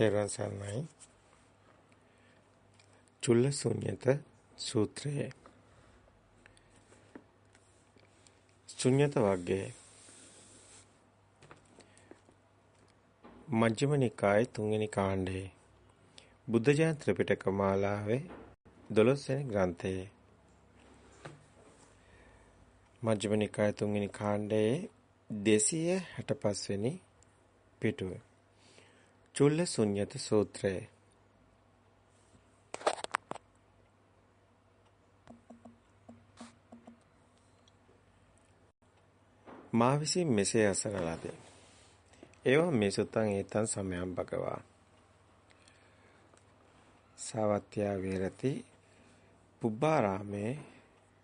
තෙරුවන් සරණයි. චුල්ල ශුන්්‍යත සූත්‍රයේ. ශුන්්‍යත වර්ගයේ මජ්ක්‍ධිම නිකායේ තුන්වෙනි කාණ්ඩයේ බුද්ධ ජයන්ති ත්‍රිපිටක මාලාවේ 12 වෙනි ග්‍රන්ථයේ. මජ්ක්‍ධිම නිකායේ තුන්වෙනි කාණ්ඩයේ 265 වෙනි පිටුවේ. චුල්ල ශුන්්‍යත සූත්‍රය මා විසින් මෙසේ අසන ලදී. ඒවම් මේ සුත්තං ඒතං සමයං භගවා. සාවත්‍ය වේරති පුබ්බාරාමේ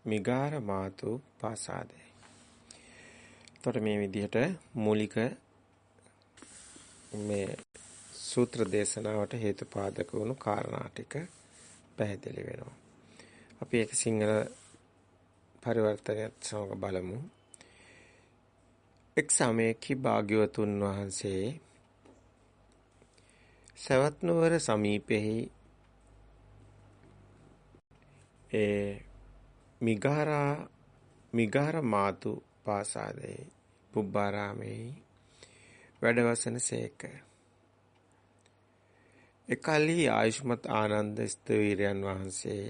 මිගාර මාතු පාසාදේ. එතකොට මේ විදිහට මූලික මේ සූත්‍ර දේශනාවට හේතුපාදක වුණු කාරණා ටික පැහැදිලි වෙනවා. අපි ඒක සිංහල පරිවර්තනයත් සමග බලමු. එක් සමයකි භාග්‍යවතුන් වහන්සේ සවැත් නුවර සමීපෙහි ඒ මිගාරා මිගාර මාතු පාසාදේ පුබ්බාරාමේ වැඩවසන සේක එකල්හි ආයුෂ්මත් ආනන්ද ස්තවීරයන් වහන්සේ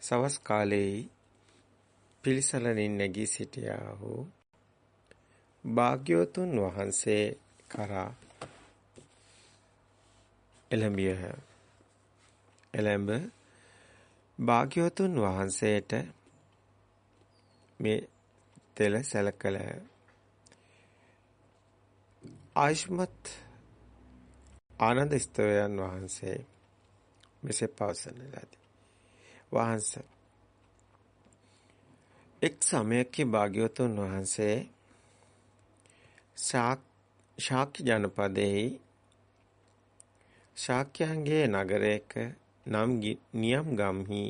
සවස් කාලයේ පිළිසලනින් නැගී සිටියාහු. භාග්‍යවතුන් වහන්සේ කරා එළඹියහ. එළඹ භාග්‍යවතුන් වහන්සේට මේ තෙල සැලකල ආයුෂ්මත් ආනන්ද ස්තවයන් වහන්සේ මෙසේ පවසන ලදී. වහන්ස එක් සමයක භාග්‍යවතුන් වහන්සේ ශාක්‍ය ජනපදයේ ශාක්‍යයන්ගේ නගරයක නම් නියම් ගම්හි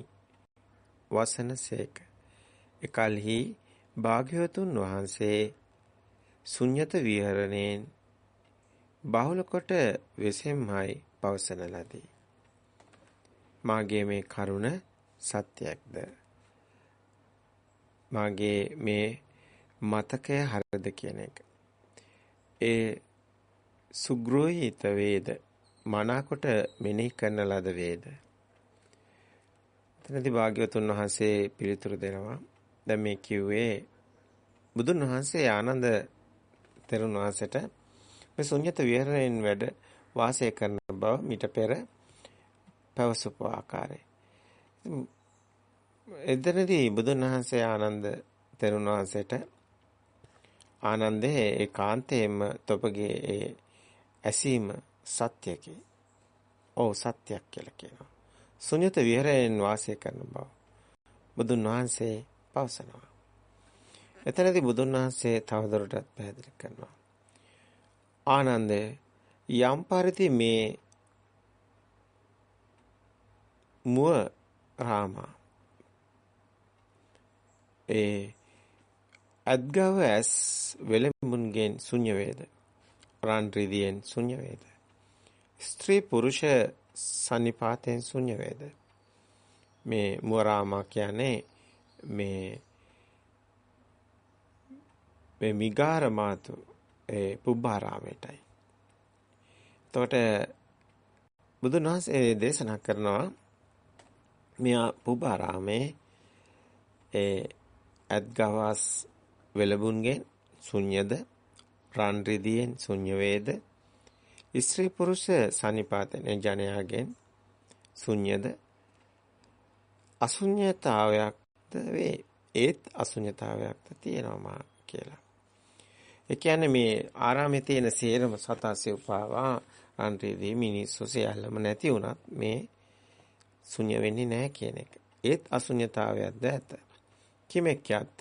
වසනසේක. එකල්හි භාග්‍යවතුන් වහන්සේ ශුන්්‍යත විහරණයෙන් බහුල කොට වෙසෙම්මයි පවසන ලදී. මාගේ මේ කරුණ සත්‍යයක්ද? මාගේ මේ මතකය හරිද කියන එක. ඒ සුග්‍රෝහිත වේද මනාකොට මෙනෙහි කරන ලද වේද. එතනදී භාග්‍යවතුන් වහන්සේ පිළිතුරු දෙනවා. දැන් මේ කිව්වේ බුදුන් වහන්සේ ආනන්ද තෙරුන් වහන්සේට මේ ශුන්්‍යත විහරණයෙන් වැඩ වාසය කරන බව මිට පෙර පැවසුපු ආකාරය. එතනදී බුදුන් වහන්සේ ආනන්ද තෙරුණ වහන්සේට ආනන්දේ ඒකාන්තයෙන්ම තොපගේ ඒ ඇසීම සත්‍යකේ. ඔව් සත්‍යයක් කියලා කියනවා. ශුන්්‍යත විහරණයෙන් වාසය කරන බව බුදුන් වහන්සේ පවසනවා. එතනදී බුදුන් වහන්සේ තවදුරටත් පැහැදිලි කරනවා. ආනන්දය යම් පරිදි මේ මුව රාමා ඒ අද්ගව ඇස් වෙලමුන්ගෙන් ශුන්‍ය වේද? රාන් රිදියෙන් ශුන්‍ය වේද? ස්ත්‍රී පුරුෂ සන්නිපාතයෙන් ශුන්‍ය වේද? මේ මුව රාමා කියන්නේ මේ මේ මිගාර මාතු ඒ පුබ්බාරාමයටයි. එතකොට බුදුන් වහන්සේ දේශනා කරනවා මෙයා පුබ්බාරාමේ ඒ අද්ගවස් වෙලබුන්ගෙන් ශුන්‍යද රන් රිදියෙන් ශුන්‍ය වේද ස්ත්‍රී පුරුෂ සනිපාතන ජනයාගෙන් ශුන්‍යද අශුන්‍යතාවයක්ද වේ ඒත් අශුන්‍යතාවයක්ද තියෙනවා කියලා ඒ කියන්නේ මේ ආරාමේ තියෙන සේරම සතාසේ උපාවා අන්තිදී මිනිස්සු සියල්ලම නැති වුණත් මේ ශුන්‍ය වෙන්නේ නැහැ කියන එක. ඒත් අශුන්‍යතාවයක්ද ඇත. කිමෙක්යත්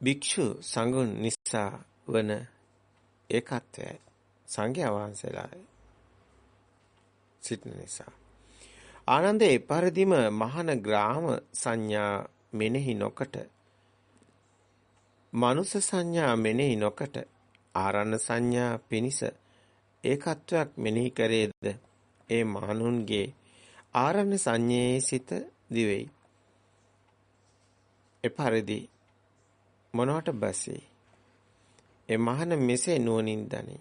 භික්ෂු සංඝුන් නිසා වන ඒකත්වය සංඝයා වහන්සේලා සිටින නිසා ආනන්දේ පරිදිම මහාන ග්‍රාම සංඥා මෙනෙහි නොකට මනුස සංඥා මෙනෙහි නොකට ආරණ සංඥා පිනිස ඒකත්වයක් මෙනෙහි කරේද ඒ මහණුන්ගේ ආරණ්‍ය සංඤේ සිත දිවෙයි. එපරිදි මොනවට බැසේ? ඒ මහණ මෙසේ නුවණින් දනි.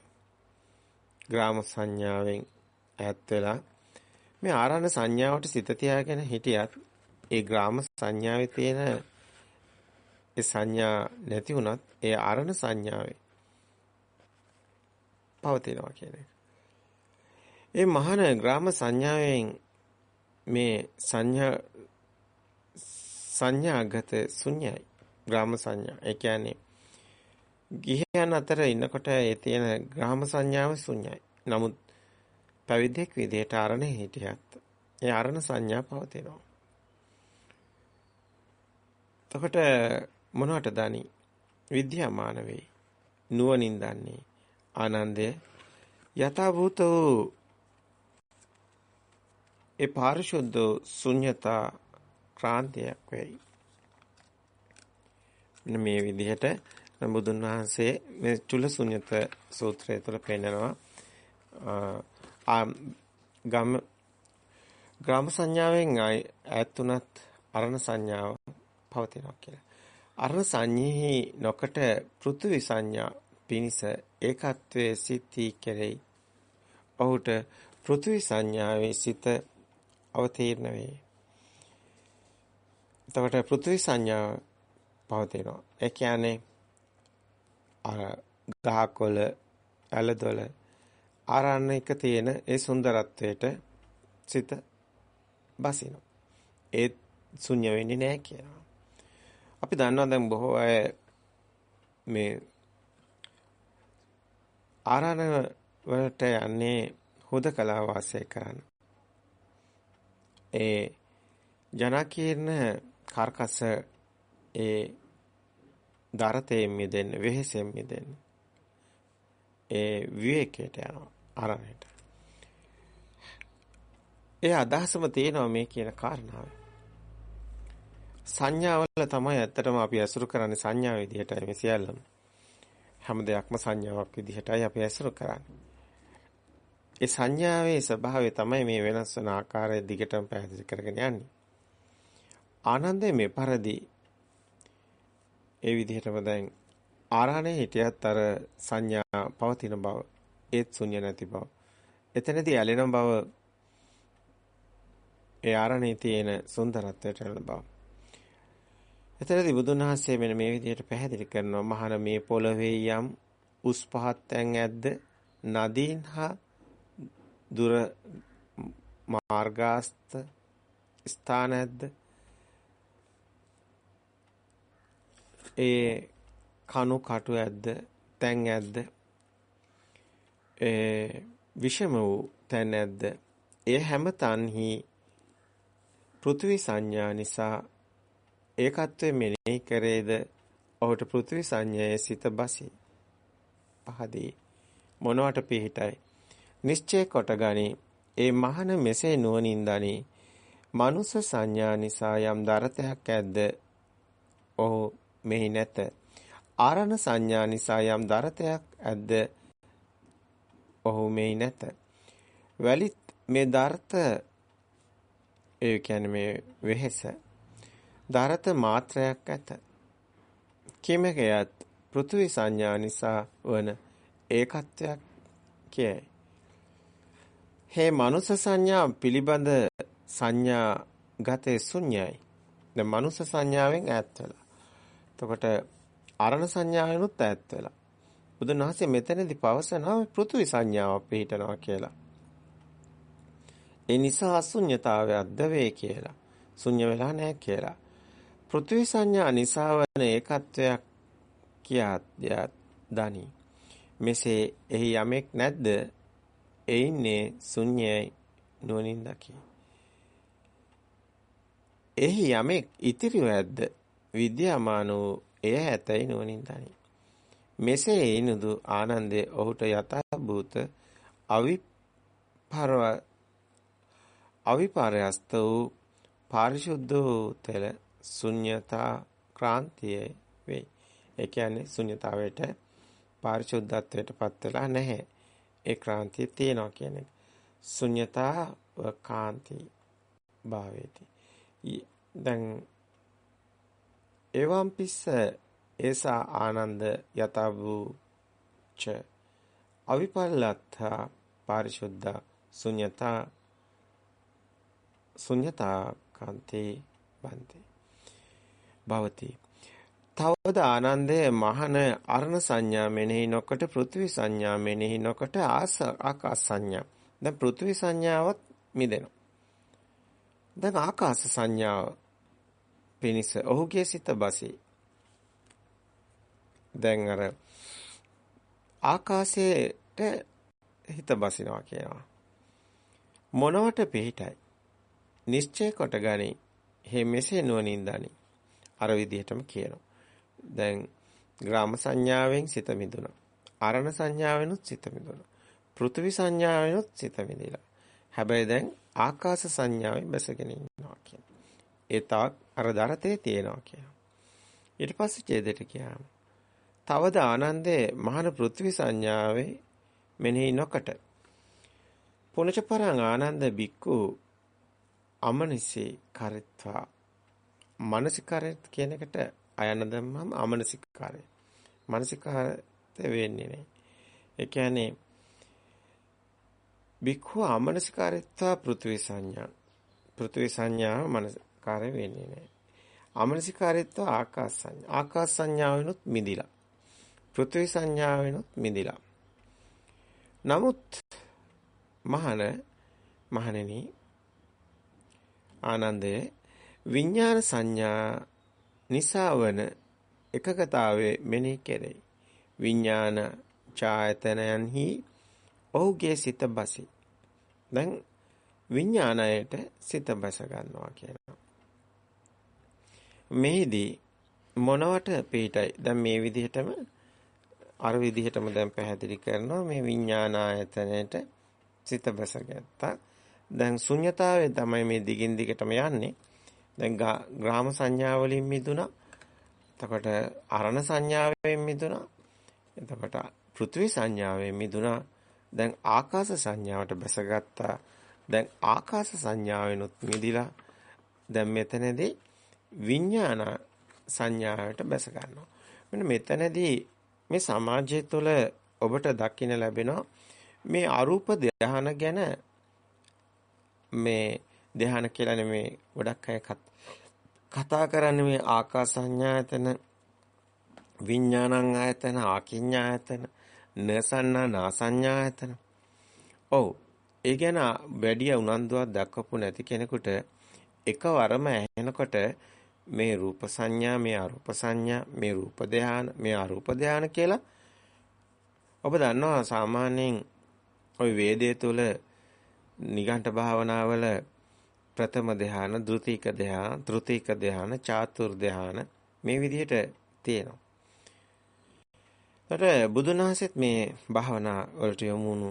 ග්‍රාම සංඥාවෙන් ඈත් වෙලා මේ ආරණ්‍ය සංඥාවට සිත තියාගෙන හිටියත් ඒ ග්‍රාම සංඥාවේ තියෙන ඒ සංඥා නැති වුණත් ඒ ආරණ සංඥාවේ පවතිනවා කියන එක. ඒ මහාන ග්‍රාම සංඥාවෙන් මේ සංඥා සංඥාගත ශුන්‍යයි. ග්‍රාම සංඥා. ඒ කියන්නේ ගිහියන් අතර ඉන්නකොට ඒ තියෙන ග්‍රාම සංඥාව ශුන්‍යයි. නමුත් පැවිද්දෙක් විදිහට ආරණේ හිටියත් ඒ ආරණ සංඥා පවතිනවා. එතකොට මොනවට දනි? විද්‍යාමාන වෙයි. නුවණින් දන්නේ. ආනන්දය යථාභූත වූ ඒ පාරිශුද්ධ ශුන්‍යතා ක්‍රාන්තියක් වෙයි. මේ විදිහට බුදුන් වහන්සේ මේ චුල ශුන්‍යත සූත්‍රය තුළ පෙන්නනවා ගම් ග්‍රාම සංඥාවෙන් ඈත් උනත් අරණ සංඥාව පවතිනවා කියලා. අරණ සංඤෙහි නොකට පෘථිවි සංඥා පිනිස ඒකත්වයේ සිටී කෙරෙහි. ඔහුට පෘථිවි සංඥාවේ සිත අවතීර්ණ වේ. එතකොට පෘථිවි සංඥාව පවතිනවා. ඒ කියන්නේ අර ගහකොළ ඇලදොල ආරණ්‍යක තියෙන ඒ සුන්දරත්වයට සිත බසිනවා. ඒ ශුන්‍ය වෙන්නේ නැහැ කියනවා. අපි දන්නවා දැන් බොහෝ අය මේ ආරණ්‍ය වලට යන්නේ හුදකලා වාසය කරන්න. ඒ ජනකීර්ණ කාර්කස ඒ දරතයෙන් මිදෙන්න වෙහෙසෙන් මිදෙන්න ඒ විවේකයට යනවා ආරණ්‍යට. ඒ අදහසම තියෙනවා මේ කියන කාරණාව. සංඥාවල තමයි ඇත්තටම අපි අසුරු කරන්නේ සංඥා විදිහටයි මේ සියල්ලම. හැම දෙයක්ම සංඥාවක් විදිහටයි අපි අසුරු කරන්නේ. ඒ සංඥාවේ ස්වභාවය තමයි මේ වෙනස් වන ආකාරය දිගටම පැහැදිලි කරගෙන යන්නේ. ආනන්දේ මේ පරිදි ඒ විදිහටම දැන් ආරාණේ හිටියත් අර සංඥා පවතින බව ඒත් ශුන්‍ය නැති බව. එතනදී ඇලෙන බව ඒ ආරණේ තියෙන සුන්දරත්වයට ඇලෙන බව. එතනදී බුදුන් වහන්සේ මෙන්න මේ විදිහට පැහැදිලි කරනවා. මහාන මේ පොළවේ යම් උස් පහත් තැන් ඇද්ද? නදීන් හා දුර මාර්ගාස්ත ස්ථාන ඇද්ද? ඒ කණු කටු ඇද්ද? තැන් ඇද්ද? ඒ විෂම වූ තැන් ඇද්ද? ඒ හැම තන්හි පෘථිවි සංඥා නිසා ඒකත්වයේ මෙනෙහි කරේද ඔහුට පෘථිවි සංඥායේ සිත බසී. පහදී මොනවට පිහිටයි. නිශ්චය කොට ගනි. ඒ මහන මෙසේ නුවණින් දනි. මනුස්ස සංඥා නිසා යම් දරතයක් ඇද්ද? ඔහු මෙහි නැත. ආරණ සංඥා නිසා යම් දරතයක් ඇද්ද? ඔහු මෙහි නැත. වැලිත් මේ දර්ථ ඒ කියන්නේ මේ වෙහෙස දරත මාත්‍රයක් ඇත. කිමකයත් පෘථිවි සංඥා නිසා වන ඒකත්වයක් කියයි. හේ මනුස සංඥා පිළිබඳ සංඥා ගතේ ශුන්‍යයි. දැන් මනුස සංඥාවෙන් ඈත් වෙලා. එතකොට අරණ සංඥාවෙනුත් ඈත් වෙලා. බුදුන් වහන්සේ මෙතනදී පවසනවා පෘථිවි සංඥාව පිළිටනවා කියලා. ඒ නිසා අශුන්‍යතාවයක්ද වේ කියලා. ශුන්‍ය වෙලා නැහැ කියලා. පෘථිවි සංඥා නිසා වන ඒකත්වයක් කියා දනි. මෙසේ එහි යමෙක් නැද්ද? එයින්නේ ශුන්‍යයි නුවණින් දකි. එහි යමෙක් ඉතිරිව ඇද්ද? විද්‍යාමාන වූ එය ඇතයි නුවණින් දනි. මෙසේ ඉනුදු ආනන්දේ ඔහුට යථා භූත අවිපරව අවිපරයස්ත වූ පාරිශුද්ධ වූ තෙල ශුන්‍යතා ක්‍රාන්තිය වෙයි. ඒ කියන්නේ ශුන්‍යතාවයට පාරිශුද්ධත්වයට පත් වෙලා නැහැ. ඒ ක්‍රාන්තිය තියෙනවා කියන එක. ශුන්‍යතා කාන්ති භාවේති. දැන් එවම් පිස්ස ඒසා ආනන්ද යතබුච අවිපල්ලත්තා පාරිශුද්ධ ශුන්‍යතා ශුන්‍යතා කාන්තේ බන්ති භවති. තවද ආනන්දයේ මහන අරණ සංඥා මෙනෙහි නොකොට පෘථිවි සංඥා මෙනෙහි නොකොට ආස ආකාශ සංඥා. දැන් පෘථිවි සංඥාවත් මිදෙනවා. දැන් ආකාශ සංඥාව පිනිස ඔහුගේ සිත බසී. දැන් අර ආකාශයට හිත බසිනවා කියනවා. මොනවට පිහිටයි? නිශ්චය කොට ගනි. හේ මෙසේ නුවණින් දනි. අර විදිහටම කියනවා දැන් ග්‍රාම සංඥාවෙන් සිත මිදුණා. අරණ සංඥාවෙනුත් සිත මිදුණා. පෘථිවි සංඥාවෙනුත් සිත මිදිලා. හැබැයි දැන් ආකාශ සංඥාවෙන් බැසගෙන ඉන්නවා කියන. ඒ තාක් අර දරතේ තියෙනවා කියන. ඊට පස්සේ ඡේදයට කියනවා. තවද ආනන්දේ මහාන පෘථිවි සංඥාවේ මෙනෙහි නොකට. පුනචපරං ආනන්ද බික්කු අමනිසේ කරිත්වා මානසිකාරය කියන එකට අයන දැම්මම අමනසිකාරය. මානසිකාරය වෙන්නේ නැහැ. ඒ කියන්නේ බික්ඛු අමනසිකාරයත්වා පෘථිවි සංඥා. පෘථිවි සංඥා මනසකාරය වෙන්නේ නැහැ. අමනසිකාරයත්වා ආකාශ සංඥා. ආකාශ සංඥාවෙනුත් මිදිලා. පෘථිවි සංඥාවෙනුත් මිදිලා. නමුත් මහන මහණෙනි ආනන්දයේ විඥාන සංඥා නිසාවන එකකතාවේ මෙනෙහි කෙරෙයි. විඥාන ඡායතනයන්හි ඔහුගේ සිත බසි. දැන් විඥාණයට සිත බස ගන්නවා කියනවා. මෙහිදී මොනවට පිටයි? දැන් මේ විදිහටම අර විදිහටම දැන් පැහැදිලි කරනවා මේ විඥානායතනයට සිත බස ගත්තා. දැන් ශුන්්‍යතාවයේ තමයි මේ දිගින් දිගටම යන්නේ. දැන් ග්‍රාම සංඥා වලින් මිදුණා. එතකොට අරණ සංඥාවෙන් මිදුණා. එතකොට පෘථිවි සංඥාවෙන් මිදුණා. දැන් ආකාශ සංඥාවට බැසගත්තා. දැන් ආකාශ සංඥාවෙනුත් මිදිලා දැන් මෙතනදී විඥාන සංඥාවට බැස ගන්නවා. මෙන්න මෙතනදී මේ සමාජය තුළ ඔබට දකින්න ලැබෙනවා මේ අරූප ධානය ගැන මේ ධානය කියලානේ මේ ගොඩක් අය කතා කරන්නේ මේ ආකාස සංඥායතන විඥානං ආයතන ආකින්ඥායතන නසන්නා නාසඤ්ඤායතන. ඔව්. ඒ ගැන වැඩි උනන්දුවක් දක්වපු නැති කෙනෙකුට එකවරම ඇහෙනකොට මේ රූප සංඥා මේ අරූප සංඥා මේ රූප ධාන මේ අරූප ධාන කියලා ඔබ දන්නවා සාමාන්‍යයෙන් ওই වේදයේ තුල නිගණ්ඨ භාවනාවල ප්‍රථම ධ්‍යාන, ဒ ුතික ධ්‍යාන, තෘතික ධ්‍යාන, චාතුර් ධ්‍යාන මේ විදිහට තියෙනවා. ඊට බුදුන් වහන්සේත් මේ භාවනා වලට යොමුණු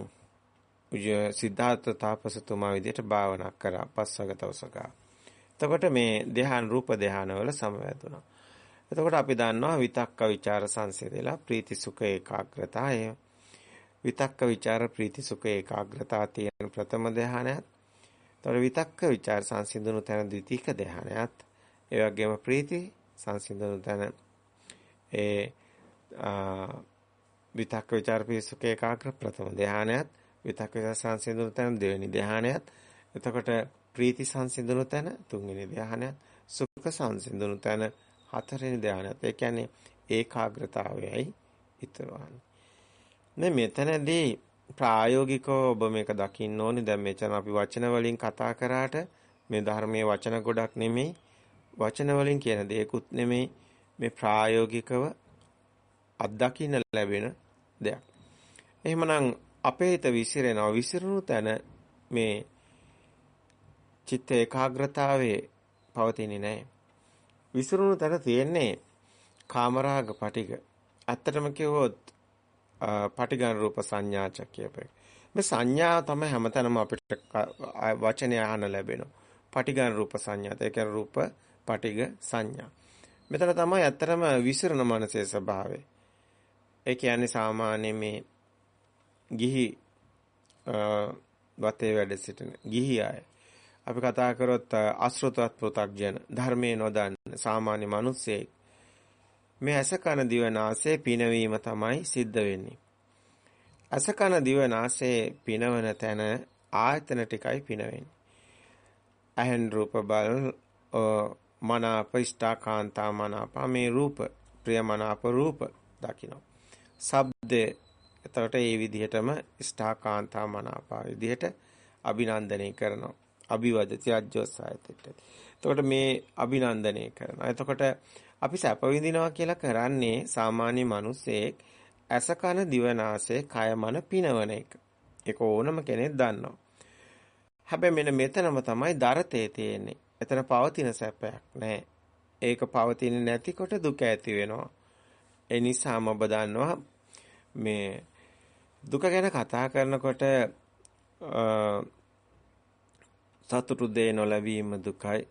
සිද්ධාර්ථ තාපසතුමා විදිහට භාවනා කරා පස්වග දවසක. එතකොට මේ ධ්‍යාන රූප ධ්‍යාන වල සමවැදුණා. එතකොට අපි දන්නවා විතක්ක ਵਿਚාර සංසිඳලා ප්‍රීති සුඛ ඒකාග්‍රතාවය. විතක්ක ਵਿਚාර ප්‍රීති සුඛ ඒකාග්‍රතාව තියෙන ප්‍රථම ධ්‍යානයත් තොර විතක්ක ਵਿਚාර සංසිඳුණු තැන ද්විතීක ධානයත් ඒ වගේම ප්‍රීති සංසිඳුණු තැන. ඒ විතක්ක ਵਿਚාර පිසුක ඒකාග්‍ර ප්‍රථම ධානයත් විතක්ක විතර සංසිඳුණු තැන දෙවෙනි ධානයත් එතකොට ප්‍රීති සංසිඳුණු තැන තුන්වෙනි ධානයත් සුඛ සංසිඳුණු තැන හතරවෙනි ධානයත් ඒ කියන්නේ ඒකාග්‍රතාවයයි ඉතුරු වන්නේ. මෙතනදී ප්‍රායෝගිකව ඔබ මේක දකින්න ඕනේ. දැන් මෙතන අපි වචන වලින් කතා කරාට මේ ධර්මයේ වචන ගොඩක් නෙමෙයි. වචන වලින් කියන දේකුත් නෙමෙයි. මේ ප්‍රායෝගිකව අත්දකින්න ලැබෙන දෙයක්. එහෙමනම් අපේ හිත විසිරෙනවා. විසිරුණු තැන මේ චිත්ත ඒකාග්‍රතාවයේ පවතින්නේ නැහැ. විසිරුණු තැන තියෙන්නේ කාමරාග පටික. ඇත්තටම කිව්වොත් පටිඝන රූප සංඥාච කියපේ. මේ සංඥා තමයි හැමතැනම අපිට වචනේ අහන්න ලැබෙනවා. පටිඝන රූප සංඥා. ඒ කියන්නේ රූප පටිඝ සංඥා. මෙතන තමයි ඇත්තටම විසිරණ මනසේ ස්වභාවය. ඒ කියන්නේ සාමාන්‍ය මේ ගිහි වතේ වැඩ සිටින ගිහි අය. අපි කතා කරොත් අසෘතවත් පෘ탁ජන ධර්මයේ නොදන්න සාමාන්‍ය මිනිස්සෙක් මේ ඇස කන දිව නාසය පිනවීම තමයි සිද්ධ වෙන්නේ. ඇස කන දිව නාසය පිනවන තැන ආයතන ටිකයි පිනවෙන්නේ. ඇහෙන් රූප බල මනාප ඉෂ්ඨාකාන්තා මනාප මේ රූප ප්‍රියමනාප රූප දකින්න. ශබ්ද එතකොට ඒ විදිහටම ඉෂ්ඨාකාන්තා මනාප විදිහට අභිනන්දනය කරනවා. අභිවදති අජ්ජෝසායතෙට. එතකොට මේ අභිනන්දනය කරනවා. එතකොට අපි සැප විඳිනවා කියලා කරන්නේ සාමාන්‍ය මිනිස්සෙක් ඇස කන දිවනාසය කය මන පිනවන එක. ඒක ඕනම කෙනෙක් දන්නවා. හැබැයි මෙන්න මෙතනම තමයි දරතේ තියෙන්නේ. එතන පවතින සැපයක් නැහැ. ඒක පවතින්නේ නැතිකොට දුක ඇති වෙනවා. ඒ නිසාම ඔබ දන්නවා මේ දුක ගැන කතා කරනකොට සතුටු දේ නොලැබීම දුකයි.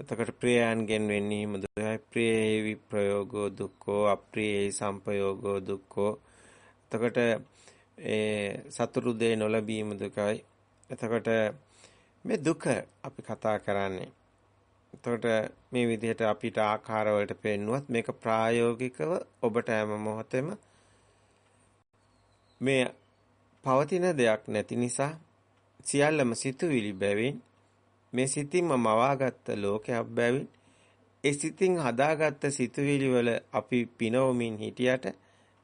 එතකොට ප්‍රියයන්ගෙන් වෙන්නීම දුකයි. ප්‍රියේවි ප්‍රයෝගෝ දුක්ඛෝ අප්‍රියේහි සංපයෝගෝ දුක්ඛෝ. එතකොට ඒ සතුටු දේ නොලැබීම දුකයි. එතකොට මේ දුක අපි කතා කරන්නේ. එතකොට මේ විදිහට අපිට ආකාර වලට පෙන්නුවත් මේක ප්‍රායෝගිකව ඔබට හැම මොහොතෙම මේ පවතින දෙයක් නැති නිසා සියල්ලම සිතුවිලි බැවින් මේ සිතින්ම මවාගත්ත ලෝකයක් බැවින් ඒ සිතින් හදාගත්ත සිතුවිලි වල අපි පිනවමින් හිටියට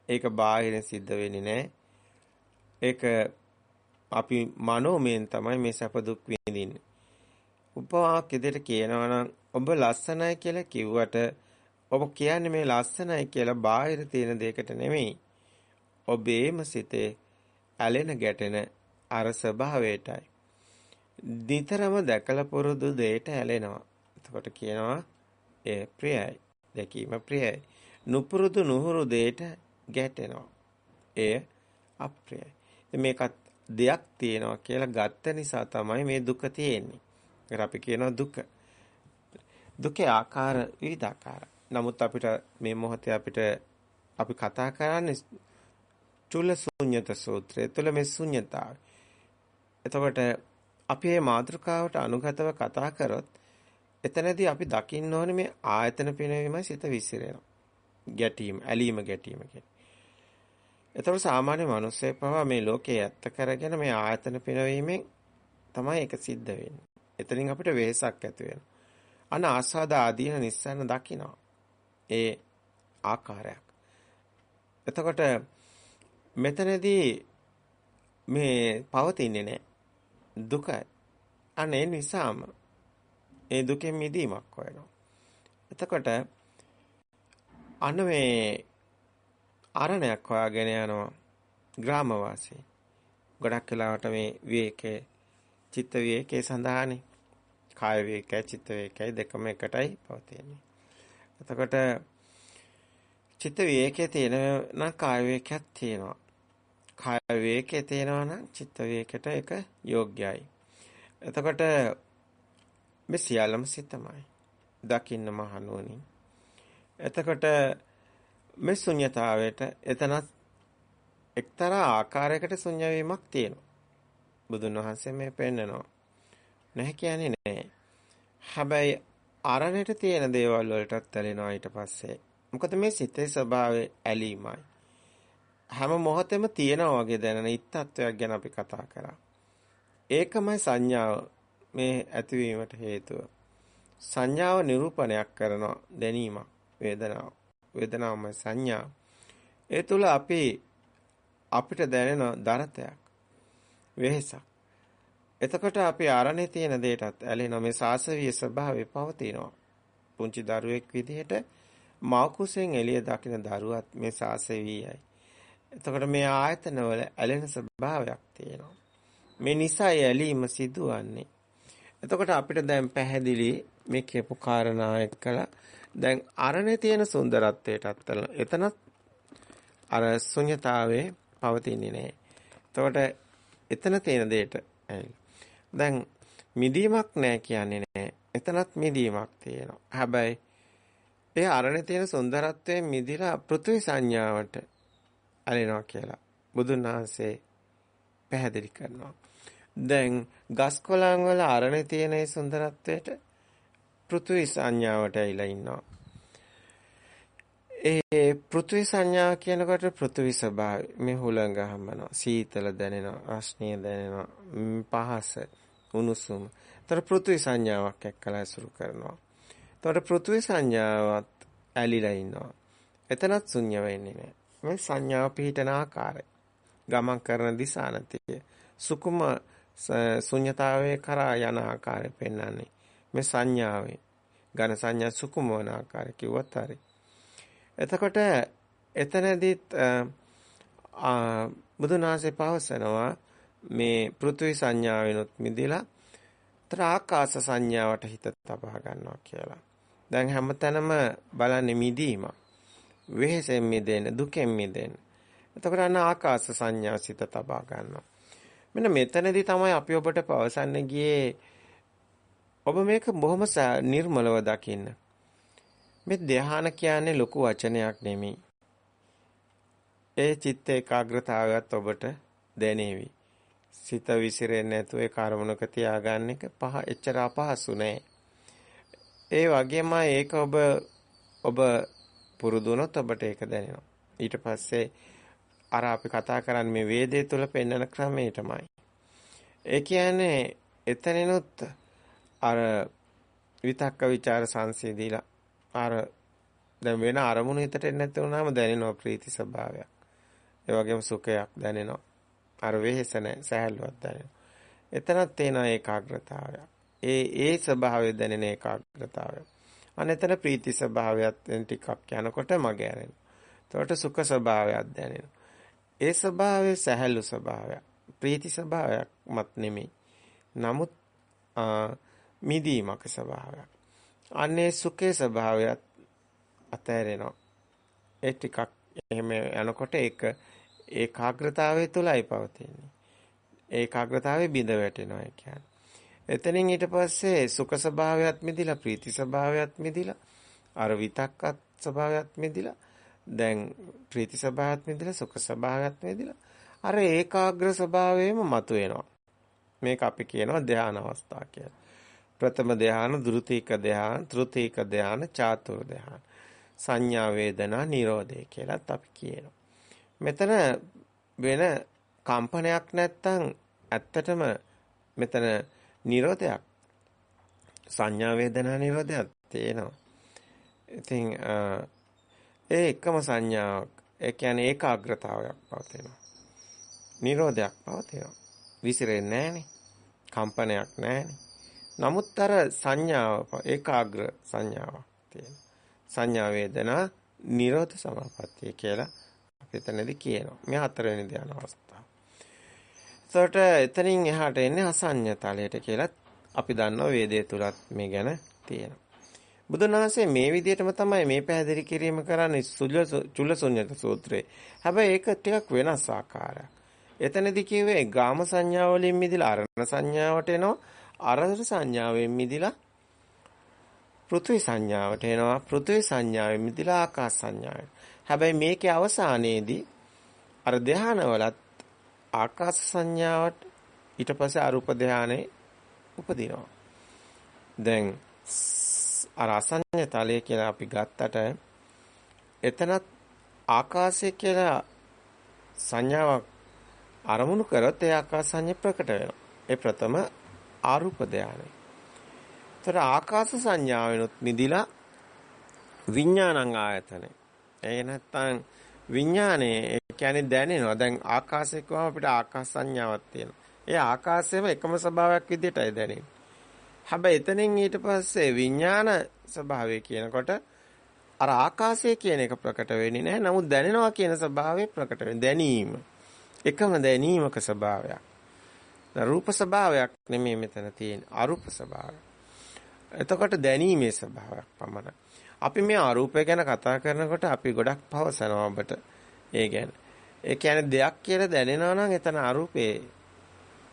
ඒක බාහිරින් සිද්ධ වෙන්නේ නැහැ. ඒක අපි මනෝමයෙන් තමයි මේ සැප දුක් විඳින්නේ. උපවාක් විදිහට කියනවා නම් ඔබ ලස්සනයි කියලා කිව්වට ඔබ කියන්නේ මේ ලස්සනයි කියලා බාහිර තියෙන දෙයකට නෙමෙයි. ඔබේම සිතේ ඇලෙන ගැටෙන අර ස්වභාවයටයි. නිතරම දැකලා පුරුදු දෙයට ඇලෙනවා. එතකොට කියනවා ඒ ප්‍රියයි. දැකීම ප්‍රියයි. නුපුරුදු නුහුරු දෙයට ගැටෙනවා. එය අප්‍රියයි. මේකත් දෙයක් තියෙනවා කියලා ගත්ත නිසා තමයි මේ දුක තියෙන්නේ. ඒක අපි කියනවා දුක. දුකේ ආකාර විවිධාකාර. නමුත් අපිට මේ මොහොතේ අපිට අපි කතා කරන්නේ චුල්ල ශුන්්‍යත සූත්‍රය තුළ මේ ශුන්්‍යතාවය. එතකොට අපි මේ මාතෘකාවට අනුගතව කතා කරොත් එතනදී අපි දකින්න ඕනේ මේ ආයතන පිනවීමයි සිත විසිරෙනවා. ගැටීම, ඇලීම ගැටීම කියන්නේ. එතකොට සාමාන්‍ය මිනිස්සේ පවා මේ ලෝකේ ඇත්ත කරගෙන මේ ආයතන පිනවීමෙන් තමයි ඒක සිද්ධ වෙන්නේ. එතනින් අපිට වෙහසක් ඇති වෙනවා. අන ආසාද ආදීන නිස්සන දකිනවා. ඒ ආකාරයක්. එතකොට මෙතනදී මේ පවතින්නේ නැහැ. දුකයි. අනේ නිසාම ඒ දුකෙන් මිදීමක් හොයනවා. එතකොට අන්න මේ අරණයක් හොයාගෙන යනවා ග්‍රාමවාසී. ගොඩක් වෙලාවට මේ විවේකයේ චිත්ත විවේකයේ සඳහානේ. කාය විවේකය චිත්ත විවේකය දෙකම එකටයි පවතින්නේ. එතකොට චිත්ත විවේකයේ තියෙන නම් කාය විවේකයක් තියෙනවා. කාය විවේකයේ තියෙනවා නම් චිත්ත විවේකයට ඒක යෝග්‍යයි. එතකොට මේ සියල්ලම සිතමයි. දකින්න මහනුවණින්. එතකොට මේ ශුන්්‍යතාවයට එතනත් එක්තරා ආකාරයකට ශුන්‍ය වීමක් තියෙනවා. බුදුන් වහන්සේ මේ පෙන්නනවා. නැහැ කියන්නේ නැහැ. හැබැයි අරණට තියෙන දේවල් වලටත් ඇලෙනවා ඊට පස්සේ. මොකද මේ සිතේ ස්වභාවය ඇලීමයි. හැම මොහොතෙම තියෙනවා වගේ දැනෙන ඉත්තත්වයක් ගැන අපි කතා කරා. ඒකමයි සංඥාව මේ ඇතිවීමට හේතුව. සංඥාව නිරූපණයක් කරන දැනීමක් වේදනාව. වේදනාවම සංඥා. ඒ තුල අපි අපිට දැනෙන දරතයක් වෙහසක්. එතකොට අපි ආරණේ තියෙන දෙයටත් ඇලෙන මේ සාසවීය ස්වභාවය පවතිනවා. පුංචි දරුවෙක් විදිහට මව කුසෙන් එළිය දකින දරුවත් මේ සාසවීයයි. එතකොට මේ ආයතනවල ඇලෙන ස්වභාවයක් තියෙනවා. මේ නිසා ඇලීම සිදුවන්නේ. එතකොට අපිට දැන් පැහැදිලි මේ කියපු කාරණා එක්කලා දැන් අරණේ තියෙන සුන්දරත්වයටත් එතනත් අර ශුන්‍යතාවයේ පවතින්නේ නැහැ. එතකොට එතන තියෙන දෙයට දැන් මිදීමක් නැහැ කියන්නේ නැහැ. එතනත් මිදීමක් තියෙනවා. හැබැයි ඒ අරණේ තියෙන සුන්දරත්වයෙන් මිදිලා පෘථිවි සංඥාවට ඇලෙනවා කියලා බුදුන් වහන්සේ පැහැදිලි කරනවා. දැන් ගස් කොළන් වල අරණේ තියෙන ඒ සුන්දරත්වයට පෘථුවි සංඥාවට ඇවිලා ඉන්නවා. ඒ පෘථුවි සංඥා කියනකොට පෘථුවි ස්වභාවය මේ හුලඟ හම්බනවා. සීතල දැනෙනවා, රස්නිය දැනෙනවා, පහස, උණුසුම. ତර පෘථුවි සංඥාවක් එක්කලා ඇසුරු කරනවා. තොර පෘථුවි සංඥාවත් ඇලිලා ඉන්නවා. එතනත් ශුන්‍ය වෙන්නේ නැහැ. මේ සංඥාව පිහිටන ආකාරය. ගමන් කරන දිශානතිය. සුකුම ශුන්‍යතාවයේ කරා යන ආකාරය පෙන්වන්නේ. මේ සංඥාවේ ඝන සංඥා සුකුම වන ආකාරය කිව්වත් හරි. එතකොට එතනදිත් බුදුන් වහන්සේ පවසනවා මේ පෘථිවි සංඥාවෙනුත් මිදලා තර ආකාශ සංඥාවට හිත තබා ගන්නවා කියලා. දැන් හැමතැනම බලන්නේ මිදීම. වෙහෙසෙන් මිදෙන්න, දුකෙන් මිදෙන්න. එතකොට අන්න ආකාශ සංඥා සිත තබා ගන්නවා. මෙන්න මෙතනදී තමයි අපි ඔබට පවසන්න ගියේ ඔබ මේක බොහොම නිර්මලව දකින්න. මේ ධ්‍යාන කියන්නේ ලොකු වචනයක් නෙමෙයි. ඒ චිත්ත ඒකාග්‍රතාවයත් ඔබට දැනේවි. සිත විසිරෙන්නේ නැතුව ඒ කර්මණක තියාගන්න එක පහ එච්චර අපහසු නෑ. ඒ වගේම ඒක ඔබ ඔබ පුරුදු වුණොත් ඔබට ඒක දැනෙනවා. ඊට පස්සේ අර අපි කතා කරන්නේ මේ වේදේ තුල පෙන්වන ක්‍රමය තමයි. ඒ කියන්නේ එතනිනුත් අර විතක්ක ਵਿਚාර සංසිඳීලා අර දැන් වෙන අරමුණු හිතට එන්නේ නැති වුණාම දැනෙනවා ප්‍රීති ස්වභාවයක්. ඒ වගේම සුඛයක් දැනෙනවා. අර වෙහෙස නැහැ සහැල්ලුවක් දැනෙනවා. එතනත් තියෙන ඒකාග්‍රතාවයක්. ඒ ඒ ස්වභාවය දැනෙන ඒකාග්‍රතාවය. අනෙතන ප්‍රීති ස්වභාවයත් ටිකක් යනකොට මග ඇරෙනවා. එතකොට සුඛ ස්වභාවයක් දැනෙනවා. ඒ ස්වභාවය සහැල්ලු ස්වභාවයක්. ප්‍රීති ස්වභාවයක් මත් නෙමෙයි. නමුත් මිදීමක ස්වභාවයක්. අන්නේ සුඛේ ස්වභාවයත් අතහැරෙනවා. ඒ ටිකක් එහෙම යනකොට ඒක ඒකාග්‍රතාවය තුලයි පවතින්නේ. ඒකාග්‍රතාවයේ බිඳ වැටෙනවා ඒ කියන්නේ. එතනින් ඊට පස්සේ සුඛ ස්වභාවයත් මිදිලා ප්‍රීති ස්වභාවයත් මිදිලා අර විතක්කත් ස්වභාවයත් මිදිලා දැන් ප්‍රීති ස්වභාවයත් මිදිලා සුඛ ස්වභාවයත් මිදිලා අර ඒකාග්‍ර ස්වභාවයම මතුවෙනවා. මේක අපි කියනවා ධානා අවස්ථා කියලා. ප්‍රථම ධාන, ද්විතීක ධාන, තෘතීක ධාන, චාතුර් ධාන. සංඥා වේදනා නිරෝධය කියලාත් අපි කියනවා. මෙතන වෙන කම්පනයක් නැත්තම් ඇත්තටම මෙතන නිරෝධයක් සංඥා වේදනා නිරෝධයක් තියෙනවා. ඉතින් ඒ එකම සංඥාවක් ඒ කියන්නේ ඒකාග්‍රතාවයක් පවතිනවා. නිරෝධයක් පවතිනවා. විසිරෙන්නේ නැහනේ. කම්පනයක් නැහනේ. නමුත් අර සංඥාව ඒකාග්‍ර සංඥාවක් තියෙනවා. සංඥා වේදනා නිරෝධ සමාපත්තිය කියලා අපි එතනදී කියනවා. මේ හතරවෙනි ධ්‍යාන අවස්ථාව. එතකොට එතනින් එහාට එන්නේ අසඤ්ඤ තලයට කියලා අපි දන්නවා වේදයේ තුලත් මේ ගැන තියෙනවා. බුදුන් වහන්සේ මේ විදිහටම තමයි මේ පැහැදිලි කිරීම කරන්නේ චුල්ලසුඤ්ඤත සූත්‍රයේ. හැබැයි ඒක ටිකක් වෙනස් ආකාරයක්. එතනදී කියුවේ ගාම සංඥා වලින් මිදලා අරණ සංඥාවට එනවා. අරණ සංඥාවෙන් මිදලා පෘථිවි සංඥාවට එනවා. පෘථිවි සංඥාවෙන් මිදලා ආකාශ සංඥාවට. හැබැයි මේකේ අවසානයේදී අර ධානවලත් ආකාශ සංඥාවට ඊට පස්සේ අරූප ධානයේ උපදිනවා. දැන් අර අසඤ්ඤ තලය කියලා අපි ගත්තට එතනත් ආකාශය කියලා සංඥාවක් අරමුණු කරොත් ඒ ආකාශ සංඥා ප්‍රකට වෙනවා. ඒ ප්‍රථම ආරූප ධානය. ତර ආකාශ සංඥාවෙනුත් මිදිලා විඥානං ආයතනෙ. ඒ නැත්තම් විඥානේ ඒ කියන්නේ දැනෙනවා. දැන් ආකාශය කියවම අපිට ආකාශ සංඥාවක් තියෙනවා. ඒ ආකාශයම එකම ස්වභාවයක් විදිහටයි දැනෙන්නේ. හැබැයි එතනින් ඊට පස්සේ විඥාන ස්වභාවය කියනකොට අර ආකාශය කියන එක ප්‍රකට වෙන්නේ නැහැ. නමුත් දැනෙනවා කියන ස්වභාවය ප්‍රකට වෙන දැනීම. එකම දැනීමක ස්වභාවයක්. රූප ස්වභාවයක් නෙමෙයි මෙතන තියෙන්නේ. අරූප ස්වභාවය. එතකොට දැනීමේ ස්වභාවයක් පමණයි. අපි මේ අරූපය ගැන කතා කරනකොට අපි ගොඩක් පවසනවා ඔබට. ඒ ගැන. ඒ කියන්නේ දෙයක් කියලා දැනෙනවා නම් එතන අරූපේ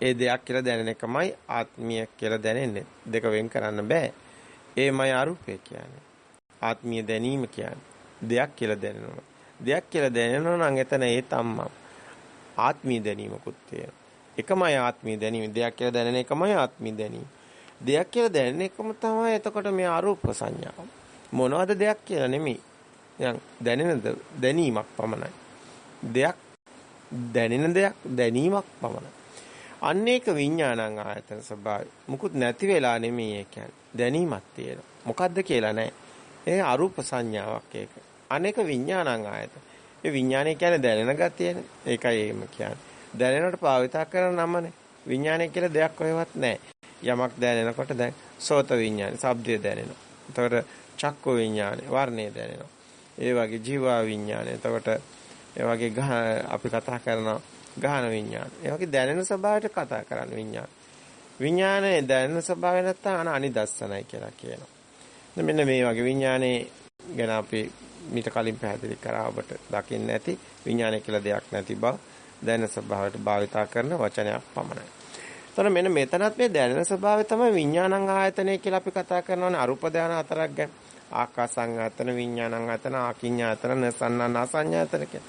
ඒ දෙයක් කියලා දැනෙන එකමයි ආත්මීය කියලා දැනෙන්නේ. දෙක වෙන් කරන්න බෑ. ඒමයි අරූපය කියන්නේ. ආත්මීය දැනීම කියන්නේ. දෙයක් කියලා දැනෙනවා. දෙයක් කියලා දැනෙනවා නම් එතන ඒ තම්මම්. ආත්මීය දැනීමකුත් තියෙනවා. එකමයි ආත්මීය දැනීම. දෙයක් කියලා දැනෙන එකමයි ආත්මීය දැනීම. දෙයක් කියලා දැනෙන එකම තමයි එතකොට මේ අරූප සංඥාව. මොනවද දෙයක් කියලා නෙමෙයි. නිකන් දැනෙන දැනීමක් පමණයි. දෙයක් දැනෙන දෙයක් දැනීමක් පමණයි. අන්නේක විඥානං ආයතන ස්වභාවය. මුකුත් නැති වෙලා නෙමෙයි ඒ කියන්නේ. දැනීමක් තියෙනවා. මොකද්ද කියලා නෑ. ඒ අරූප සංඥාවක් ඒක. අනේක විඥානං ආයතන. ඒ විඥානය කියන්නේ දැනෙන ගතියනේ. ඒකයි එහෙම කියන්නේ. දැනෙනට භාවිතා කරන නමනේ. විඥානය කියලා දෙයක් කොහෙවත් නැහැ. යමක් දැනෙනකොට දැන් සෝත විඥානය, ශබ්දය දැනෙනවා. එතකොට චක්කු විඥානය, වර්ණය දැනෙනවා. ඒ වගේ ජීවා විඥානය. එතකොට ඒ වගේ අපි කතා කරන ගහන විඥාන. ඒ වගේ දැනෙන ස්වභාවයට කතා කරන විඥාන. විඥානයේ දැනෙන ස්වභාවය නැත්තම් අනිදස්සනයි කියලා කියනවා. මෙන්න මේ වගේ විඥානයේ ගැන අපි මීට කලින් පැහැදිලි කරා ඔබට දකින්න ඇති විඥානය කියලා දෙයක් නැති බව දැනෙන ස්වභාවයට භාවිතා කරන වචනයක් පමණයි. එතන මෙන්න මෙතනත් මේ දැනෙන ස්වභාවය තමයි විඥානං ආයතනය කියලා අපි කතා කරනවානේ අරුප ධාන හතරක් ගැන. ආකාසං ආයතන විඥානං ආයතන ආකින්ඥායතන නසන්නන් අසඤ්ඤායතන කියලා.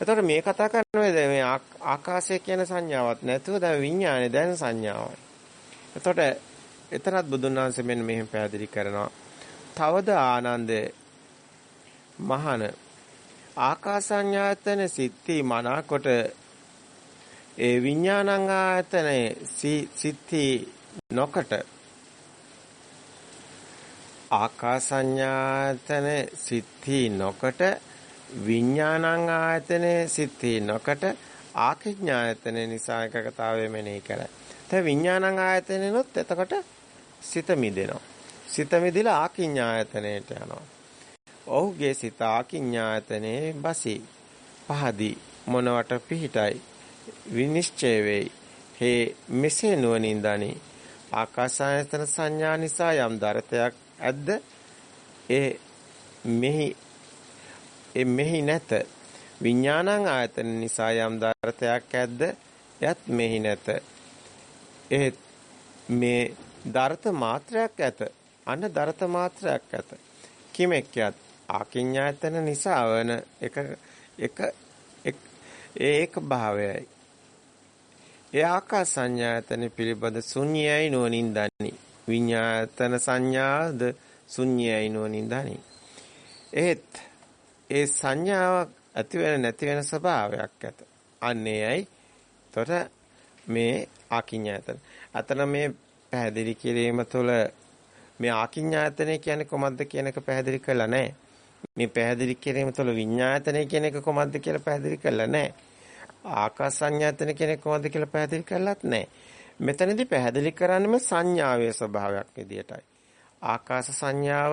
එතකොට මේ කතා කරන්නේ මේ ආකාශය කියන සංඥාවක් නැතුව දැන් විඥානේ දැන් සංඥාවයි. එතකොට එතනත් බුදුන් වහන්සේ මෙන්න මෙහෙම පැහැදිලි කරනවා. තවද ආනන්දේ මහන ආකාසඤ්ඤායතන සිත්ති මනාකොට ඒ විඥානං ආයතනේ සිත්ති නොකට ආකාසඤ්ඤායතන සිත්ති නොකට විඥානං ආයතනේ සිත්ති නොකට ආකිඥායතන නිසා එකකතාවය මෙනෙහි කරයි. දැන් විඥානං ආයතනෙනොත් එතකොට සිත මිදෙනවා. සිත මිදිලා ආකිඥායතනයට යනවා. ඔහුගේ සිත ආකිඥායතනේ බසී. පහදී මොනවට පිහිටයි විනිශ්චය වෙයි. හේ මෙසේ නුවණින් දනි. ආකාසායතන සංඥා නිසා යම් දරතයක් ඇද්ද? ඒ මෙහි ඒ මෙහි නැත. විඥානං ආයතන නිසා යම් දරතයක් ඇද්ද? එයත් මෙහි නැත. ඒ මේ දරත මාත්‍රයක් ඇත. අන්න දරත මාත්‍රයක් ඇත. කිමෙක් යත් ආකින්ඥායතන නිසා වන එක එක ඒක භාවයයි. ඒ ආකාස සංඥායතන පිළිබඳ ශුන්‍යයි නොනින් දනි. විඤ්ඤාතන සංඥාද ශුන්‍යයි නොනින් දනි. ඒත් ඒ සංඥාවක් ඇති වෙන නැති වෙන ස්වභාවයක් ඇත. අන්නේයි. තොර මේ ආකින්ඥායතන. අතන මේ පැහැදිලි කිරීම තුළ මේ ආකින්ඥායතනය කියන්නේ කොහොමද කියන එක පැහැදිලි කරලා නැහැ. මේ පැහැදිලි කිරීම තුළ විඤ්ඤායතනය කියන එක කොහොමද කියලා පැහැදිලි කරලා නැහැ. ආකාස සංඥායතන කෙනෙක් කොහොමද කියලා පැහැදිලි කරලත් නැහැ. මෙතනදී පැහැදිලි කරන්නේම සංඥාවේ ස්වභාවයක් විදියටයි. ආකාශ සංඥාව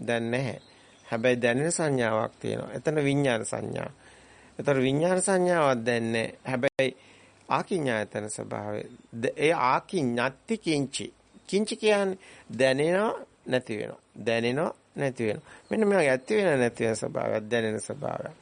දැන් නැහැ. හැබැයි දැනෙන සංඥාවක් තියෙනවා. එතන විඥාන සංඥා. එතන විඥාන සංඥාවක් දැන්නේ. හැබැයි ආකින්ඥායතන ස්වභාවය. ඒ ආකින්ඥත්ති කිංචි. කිංචි කියන්නේ දැනෙනවා නැති වෙනවා. දැනෙනවා නැති වෙනවා. මෙන්න මේ ඇති වෙන නැති වෙන ස්වභාවයක් දැනෙන ස්වභාවයක්.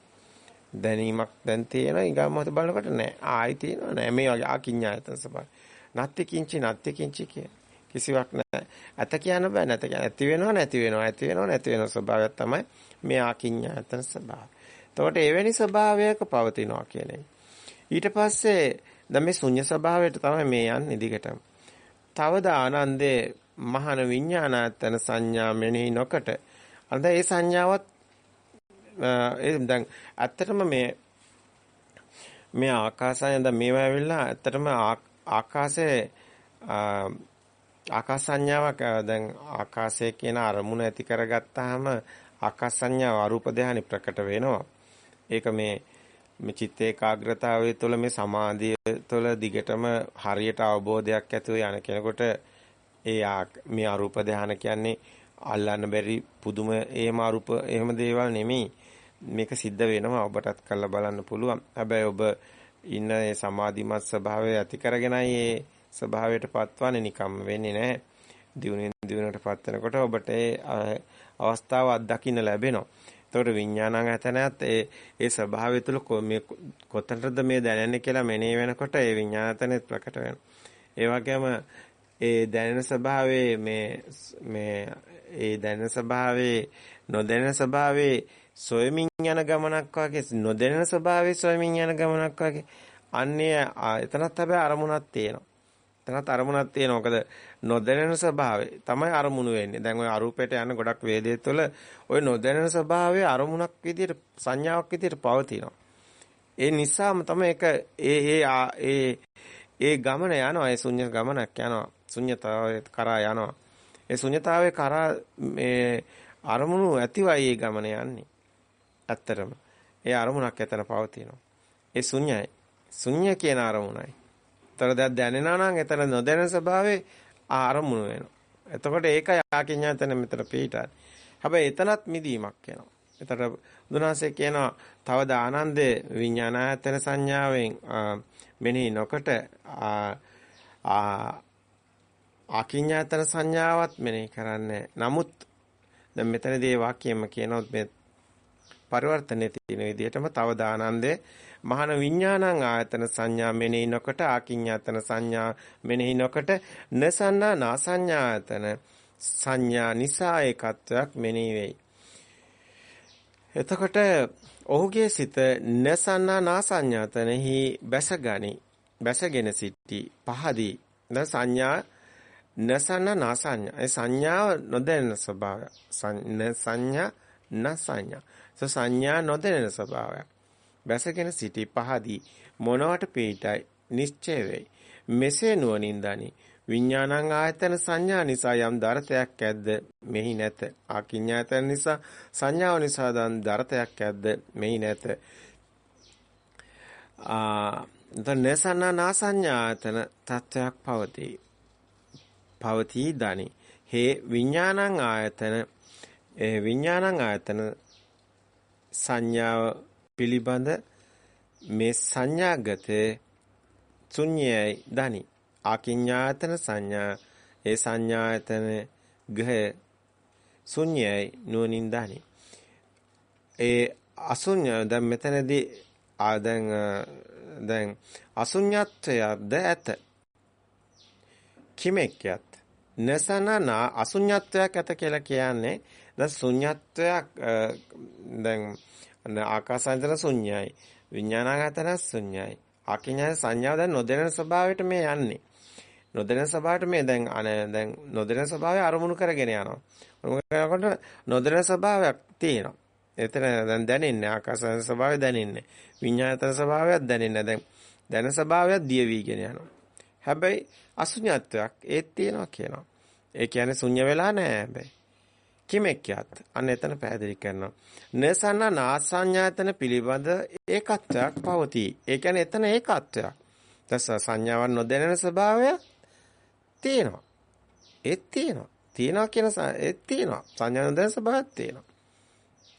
දැනීමක් දැන් තියෙනවා ඊගාමත බලනකොට නෑ. ආයි තියෙනවා නෑ. මේ වගේ ආකින්ඥායතන ස්වභාවය. නත්ති කිංචි නත්ති කිංචි කිය. කිසිවක් නෑ. ඇත කියන්න බෑ නැත කියන්න. ඇති වෙනවා නැති වෙනවා ඇති වෙනවා නැති වෙනවා ස්වභාවයක් තමයි මේ ආකින්ඥායතන ස්වභාවය. එතකොට එවැනි ස්වභාවයක පවතිනවා කියන්නේ. ඊට පස්සේ දැන් මේ ශුන්‍ය ස්වභාවයට තමයි මේ යන්නේ දිගටම. තවද ආනන්දේ මහන විඥානායතන සංඥා මෙනෙහි නොකට අද ඒ සංඥාවත් ඒ දැන් ඇත්තටම මේ මේ ආකාසයෙන් දැන් මේවා ඇවිල්ලා ඇත්තටම ආකාශයේ ආකාශ සංඥාවක් දැන් ආකාශය කියන අරමුණ ඇති කරගත්තාම ආකාශ සංඥාව අරූප ධානි ප්‍රකට වෙනවා. ඒක මේ මේ චිත්ත ඒකාග්‍රතාවය තුළ මේ සමාධිය තුළ දිගටම හරියට අවබෝධයක් ඇතුව යන කෙනෙකුට ඒ මේ අරූප ධානය කියන්නේ අල්ලන්න බැරි පුදුම එහෙම අරූප එහෙම දේවල් නෙමෙයි. මේක සිද්ධ වෙනවා ඔබටත් කරලා බලන්න පුළුවන්. හැබැයි ඔබ ඉන්න ඒ සමාධිමත් ස්වභාවය ඇති කරගෙනයි ඒ ස්වභාවයට පත්වන්නේ නිකම් වෙන්නේ නැහැ. දිනුනෙන් දිනුනට පත් වෙනකොට ඔබට ඒ අවස්ථාව අත්දකින්න ලැබෙනවා. එතකොට විඥානං ඇතනත් ඒ ඒ ස්වභාවය තුළ මේ කොතනද මේ දැනෙන්නේ කියලා මෙනෙහි වෙනකොට ඒ විඥානතනෙ ප්‍රකට වෙනවා. ඒ වගේම ඒ දැනෙන ස්වභාවයේ මේ මේ ඒ දැනෙන ස්වභාවයේ නොදැනෙන ස්වභාවයේ සොයමින් යන ගමනක් වගේ නොදැනෙන ස්වභාවයේ සොයමින් යන ගමනක් වගේ අන්නේ එතනත් හැබැයි අරමුණක් තියෙනවා. එතනත් අරමුණක් තියෙනවා. මොකද නොදැනෙන ස්වභාවය තමයි අරමුණු වෙන්නේ. දැන් ওই අරූපයට යන ගොඩක් වේදේ තුළ ওই නොදැනෙන ස්වභාවය අරමුණක් විදියට සංඥාවක් විදියට පවතිනවා. ඒ නිසාම තමයි ඒක ඒ ඒ ඒ ඒ ගමන යනවා. ඒ ශුන්‍ය ගමනක් යනවා. ශුන්‍යතාවය කරා යනවා. ඒ ශුන්‍යතාවයේ කරා මේ අරමුණු ඇතිවයි ඒ ගමන යන්නේ. ඇත්තරම. ඒ අරමුණක් එතන පවතිනවා. ඒ ශුන්‍යයි. ශුන්‍ය කියන අරමුණයි. ඒතර දැන් දැනෙනවා නම් එතන නොදැනෙන ස්වභාවයේ අරමුණු වෙනවා. එතකොට ඒකයි ආකින්ඥාතන මෙතන පිටාරි. හැබැයි එතනත් මිදීමක් වෙනවා. එතකොට බුදුනාසේ කියනවා තවද ආනන්දේ විඥානායතන සංඥාවෙන් මෙනෙහි නොකොට ආකින්ඥාතන සංඥාවත් මෙනෙහි කරන්නේ. නමුත් දැන් මෙතනදී වාක්‍යයෙන්ම කියනොත් මේ පරිවර්තනයේ තියෙන විදිහටම තවද ආනන්දේ මහන විඥානං ආයතන සංඥා මෙනෙහි නොකොට ආකින්ඥාතන සංඥා මෙනෙහි නොකොට නසන්නා නාසඤ්ඤායතන සංඥා නිසා ඒකත්වයක් මෙනෙහි වෙයි. එතකොට ඔහුගේ සිත නසන්නා නාසඤ්ඤාතනෙහි බැසගනි. බැසගෙන සිටි පහදී. ද සංඥා නසන්න නාසඤ්ඤා. ඒ සංඥාව නොදැනෙන ස්වභාවය. සංඥා නසඤ්ඤා. සංඥා නොදැනෙන ස්වභාවයක්. බැසගෙන සිටි පහදී මොනවට පිටයි නිශ්චය වෙයි. මෙසේ නුවණින් දනි. විඥානං ආයතන සංඥා නිසා යම් දරතයක් ඇද්ද මෙහි නැත. ආකින්ඥායතන නිසා සංඥාව නිසා දන් දරතයක් ඇද්ද මෙහි නැත. ආ දනසන නාසඤ්ඤායතන තත්වයක් පවතී. පවතී දනි. හේ විඥානං ආයතන ඒ විඥානං ආයතන සංඥාව පිළිබඳ මේ සංඥාගත ශුන්‍යයි දනි. ආකින්ඥායතන සංඥා ඒ සංඥායතන ග්‍රහ ශුන්‍යයි නුවණින් දනි. ඒ අශුන්‍ය දැන් මෙතනදී ආ දැන් දැන් අශුන්‍යත්වයක්ද ඇත. කිමෙක්යත් නසනනා අශුන්‍යත්වයක් ඇත කියලා කියන්නේ දැන් ශුන්‍යත්වයක් දැන් ආකාසායතන ශුන්‍යයි. විඥානායතන ශුන්‍යයි. අකිඤ්ඤාය සංඥාව දැන් නොදැනෙන ස්වභාවයට මේ යන්නේ. නොදැනෙන ස්වභාවයට මේ දැන් අන දැන් නොදැනෙන ස්වභාවය අරමුණු කරගෙන යනවා. මොකද නොදැනෙන ස්වභාවයක් තියෙනවා. එතන දැන් දැනෙන්නේ ආකාසායතන ස්වභාවය දැනෙන්නේ. විඥායතන ස්වභාවයක් දැනෙන්නේ. දැන් දැන ස්වභාවයක් දිය වීගෙන යනවා. හැබැයි අසුඤ්ඤත්වයක් ඒත් තියෙනවා කියනවා. ඒ කියන්නේ ශුන්‍ය වෙලා නැහැ හැබැයි. කිමෙක්යත් අන්න එතන පැහැදිලි කරනවා. නසන්න නාසඤ්ඤායතන පිළිබඳ ඒකත්වයක් පවතී. ඒ කියන්නේ එතන ඒකත්වයක්. දැස සංඥාවක් නොදැනෙන ස්වභාවය තියෙනවා. ඒත් තියෙනවා. තියෙනවා කියන ඒත් තියෙනවා. සංඥා නොදැනෙන ස්වභාවයක් තියෙනවා.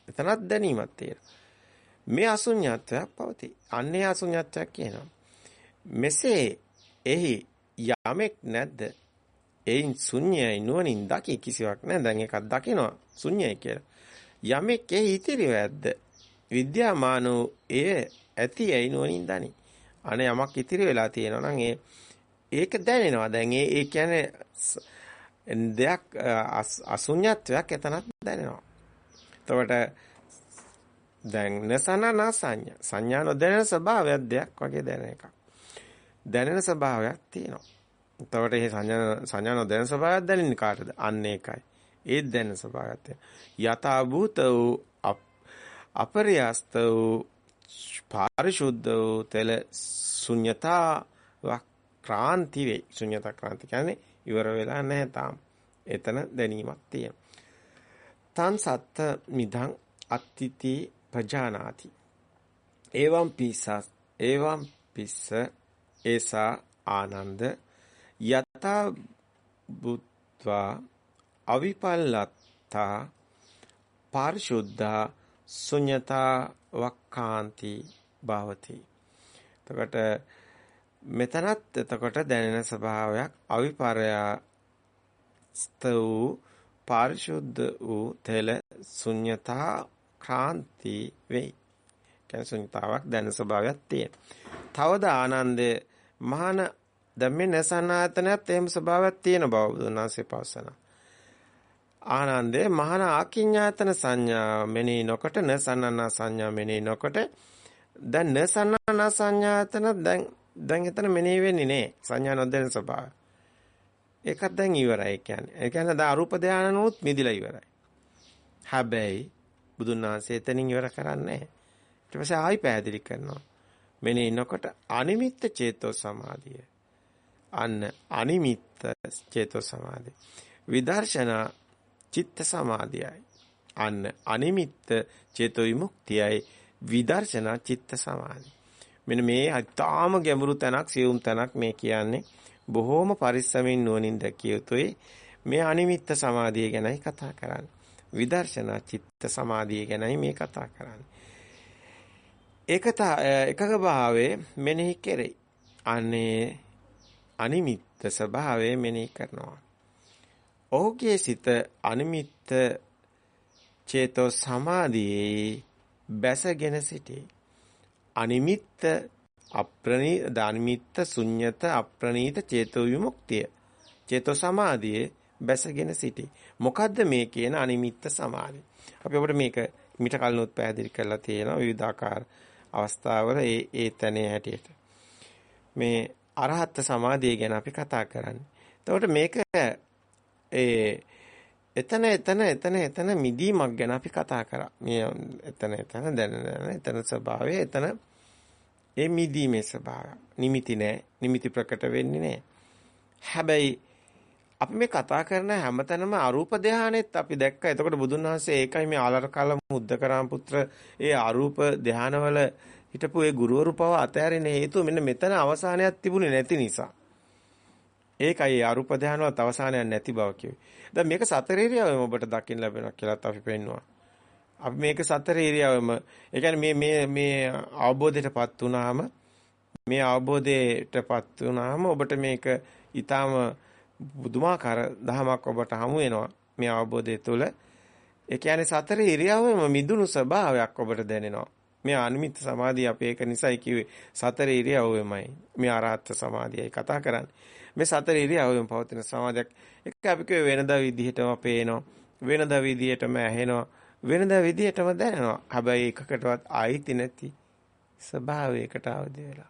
එතනත් දැනීමක් තියෙනවා. මේ අසුඤ්ඤත්වයක් පවතී. අන්නේ අසුඤ්ඤත්වයක් කියනවා. මෙසේ එහි යමෙක් නැද්ද එයින් ශුන්‍යයි නුවණින් දකි කිසිවක් නැහැ. දැන් එකක් දකිනවා ශුන්‍යයි කියලා. යමෙක් ඒ ඉතිරිව ඇද්ද? විද්‍යාමානෝ එය ඇති ඇයි නුවණින් දනි. අනේ යමක් ඉතිරි වෙලා තියෙනවා නම් ඒ ඒක දැනෙනවා. දැන් ඒ ඒ කියන්නේ දෙයක් අසුඤ්ඤත්වයක් එතනත් දැනෙනවා. එතකොට දැන් නසන නසඤ්ඤ සංඥා නොදැනෙන ස්වභාවයක් දෙයක් වගේ දැනෙන එකක්. දැනෙන ස්වභාවයක් තියෙනවා. එතකොට මේ සංඥා සංඥා නොදැන ස්වභාවයක් දැනෙන්නේ කාටද? අන්න ඒකයි. ඒත් දැනෙන ස්වභාවයක් යථා භූත වූ අපරියස්ත වූ පාරිශුද්ධ වූ තෙල ශුන්‍යතා ක්‍රාන්ති වේ. ශුන්‍යතා ක්‍රාන්ති කියන්නේ ඉවර වෙලා නැහැ තාම. එතන දැනීමක් තියෙනවා. තන් සත්ත මිදං අත්තිති ප්‍රජානාති. එවම් පිසස් එවම් පිස්ස ඒසා ආනන්ද යතා බුත්වා අවිපල්ලත්තා පාරිශුද්ධා ශුන්‍යතා වක්කාන්ති භවති. එතකොට මෙතනත් එතකොට දැනෙන ස්වභාවයක් අවිපර්යාස්ත වූ පාරිශුද්ධ වූ තෙල ශුන්‍යතා ක්‍රාන්ති වෙයි. කියන්නේ ශුන්‍යතාවක් දැනෙන ස්වභාවයක් තියෙන. තවද ආනන්දේ මහාන දැන් මේ නසනායතනයත් එහෙම ස්වභාවයක් තියෙන බව බුදුනාසේ පවසන. ආනන්දේ මහාන ආකින්ඥායතන සංඥා මෙනෙහි නොකොට නසනනා සංඥා මෙනෙහි නොකොට දැන් නසන්නාන සංඥාතන දැන් දැන් එතන මෙනෙහි වෙන්නේ නෑ සංඥා නොදැන ස්වභාවය. ඒකත් දැන් ඉවරයි කියන්නේ. ඒ කියන්නේ දැන් අරූප ධානනොත් මිදිලා ඉවරයි. හැබැයි බුදුන් වහන්සේ එතනින් ඉවර කරන්නේ නැහැ. ඊට පස්සේ ආයි පැහැදිලි කරනවා. මෙනේ ඉන්නකොට අනිමිත්ත චේතෝ සමාධිය. අන්න අනිමිත්ත චේතෝ සමාධිය. විදර්ශනා චිත්ත සමාධියයි. අන්න අනිමිත්ත චේතෝ විමුක්තියයි විදර්ශනා චිත්ත සමාධිය. මෙන්න මේ අතාම ගැඹුරු තැනක් සියුම් තැනක් මේ කියන්නේ බොහෝම පරිස්සමින් නුවණින් දැකිය යුතුයි. මේ අනිමිත්ත සමාධිය ගැනයි කතා කරන්නේ. විදර්ශනා චිත්ත සමාධිය ගැනයි මේ කතා කරන්නේ. ඒකත එකක භාවයේ මෙනෙහි කෙරෙයි. අනේ අනිමිත්ත ස්වභාවය මෙනෙහි කරනවා. ඔහුගේ සිත අනිමිත්ත චේතෝ සමාධියේ බැසගෙන සිටී. අනිමිත්ත අප්‍රණීත දානිමිත්ත ශුන්්‍යත අප්‍රණීත චේතෝ විමුක්තිය. චේතෝ සමාධියේ බැසගෙන සිටී. මොකද්ද මේ කියන අනිමිත්ත සමාධිය? අපි අපිට මේක මිට කලිනුත් පැහැදිලි කරලා තියෙනවා විවිධාකාර අවස්ථාවල ඒ ඒ තැනේ හැටියට. මේ අරහත් සමාධිය ගැන අපි කතා කරන්නේ. එතකොට මේක ඒ එතන එතන එතන එතන මිදීමක් ගැන අපි කතා කරා. මේ එතන එතන දැන එතන ස්වභාවය එතන ඒ මිදීමේ ස්වභාවය. නිමිති නෑ. නිමිති ප්‍රකට වෙන්නේ නෑ. හැබැයි අපි මේ කතා කරන හැමතැනම අරූප ධානයෙත් අපි දැක්ක. එතකොට බුදුන් වහන්සේ ඒකයි මේ ආලරකාල මුද්දකරාම පුත්‍ර ඒ අරූප ධානවල හිටපු ඒ ගුරුවරු පව අතෑරින හේතුව මෙන්න මෙතන අවසානයක් තිබුණේ නැති නිසා. ඒකයි අරූප ධානවලත් අවසානයක් නැති බව කිව්වේ. දැන් මේක සතර ඉරියව්වෙම ඔබට දකින්න ලැබෙනවා කියලාත් අපි පෙන්නවා. අපි මේක සතර ඉරියව්වෙම ඒ කියන්නේ මේ මේ මේ අවබෝධයටපත් වුණාම මේ අවබෝධයටපත් වුණාම ඔබට මේක ඊටාම බුදුමාකාර දහමක් ඔබට හමු වෙනවා මේ අවබෝධය තුළ. ඒ කියන්නේ සතර ඉරියව්වෙම මිදුණු ස්වභාවයක් ඔබට දැනෙනවා. මේ අනිමිත් සමාධිය අපි ඒක නිසයි කිව්වේ සතර ඉරියව්වෙමයි. මේ ආරහත් සමාධියයි කතා කරන්නේ. මේ සතර ඉරියව්වෙම පවතින සමාධියක් එක අපි කිව්වේ වෙනදා විදිහටම පේනවා. වෙනදා විදිහටම ඇහෙනවා. වෙනදා විදිහටම දැනෙනවා. හැබැයි එකකටවත් ආයිති නැති ස්වභාවයකට අවදි වෙලා.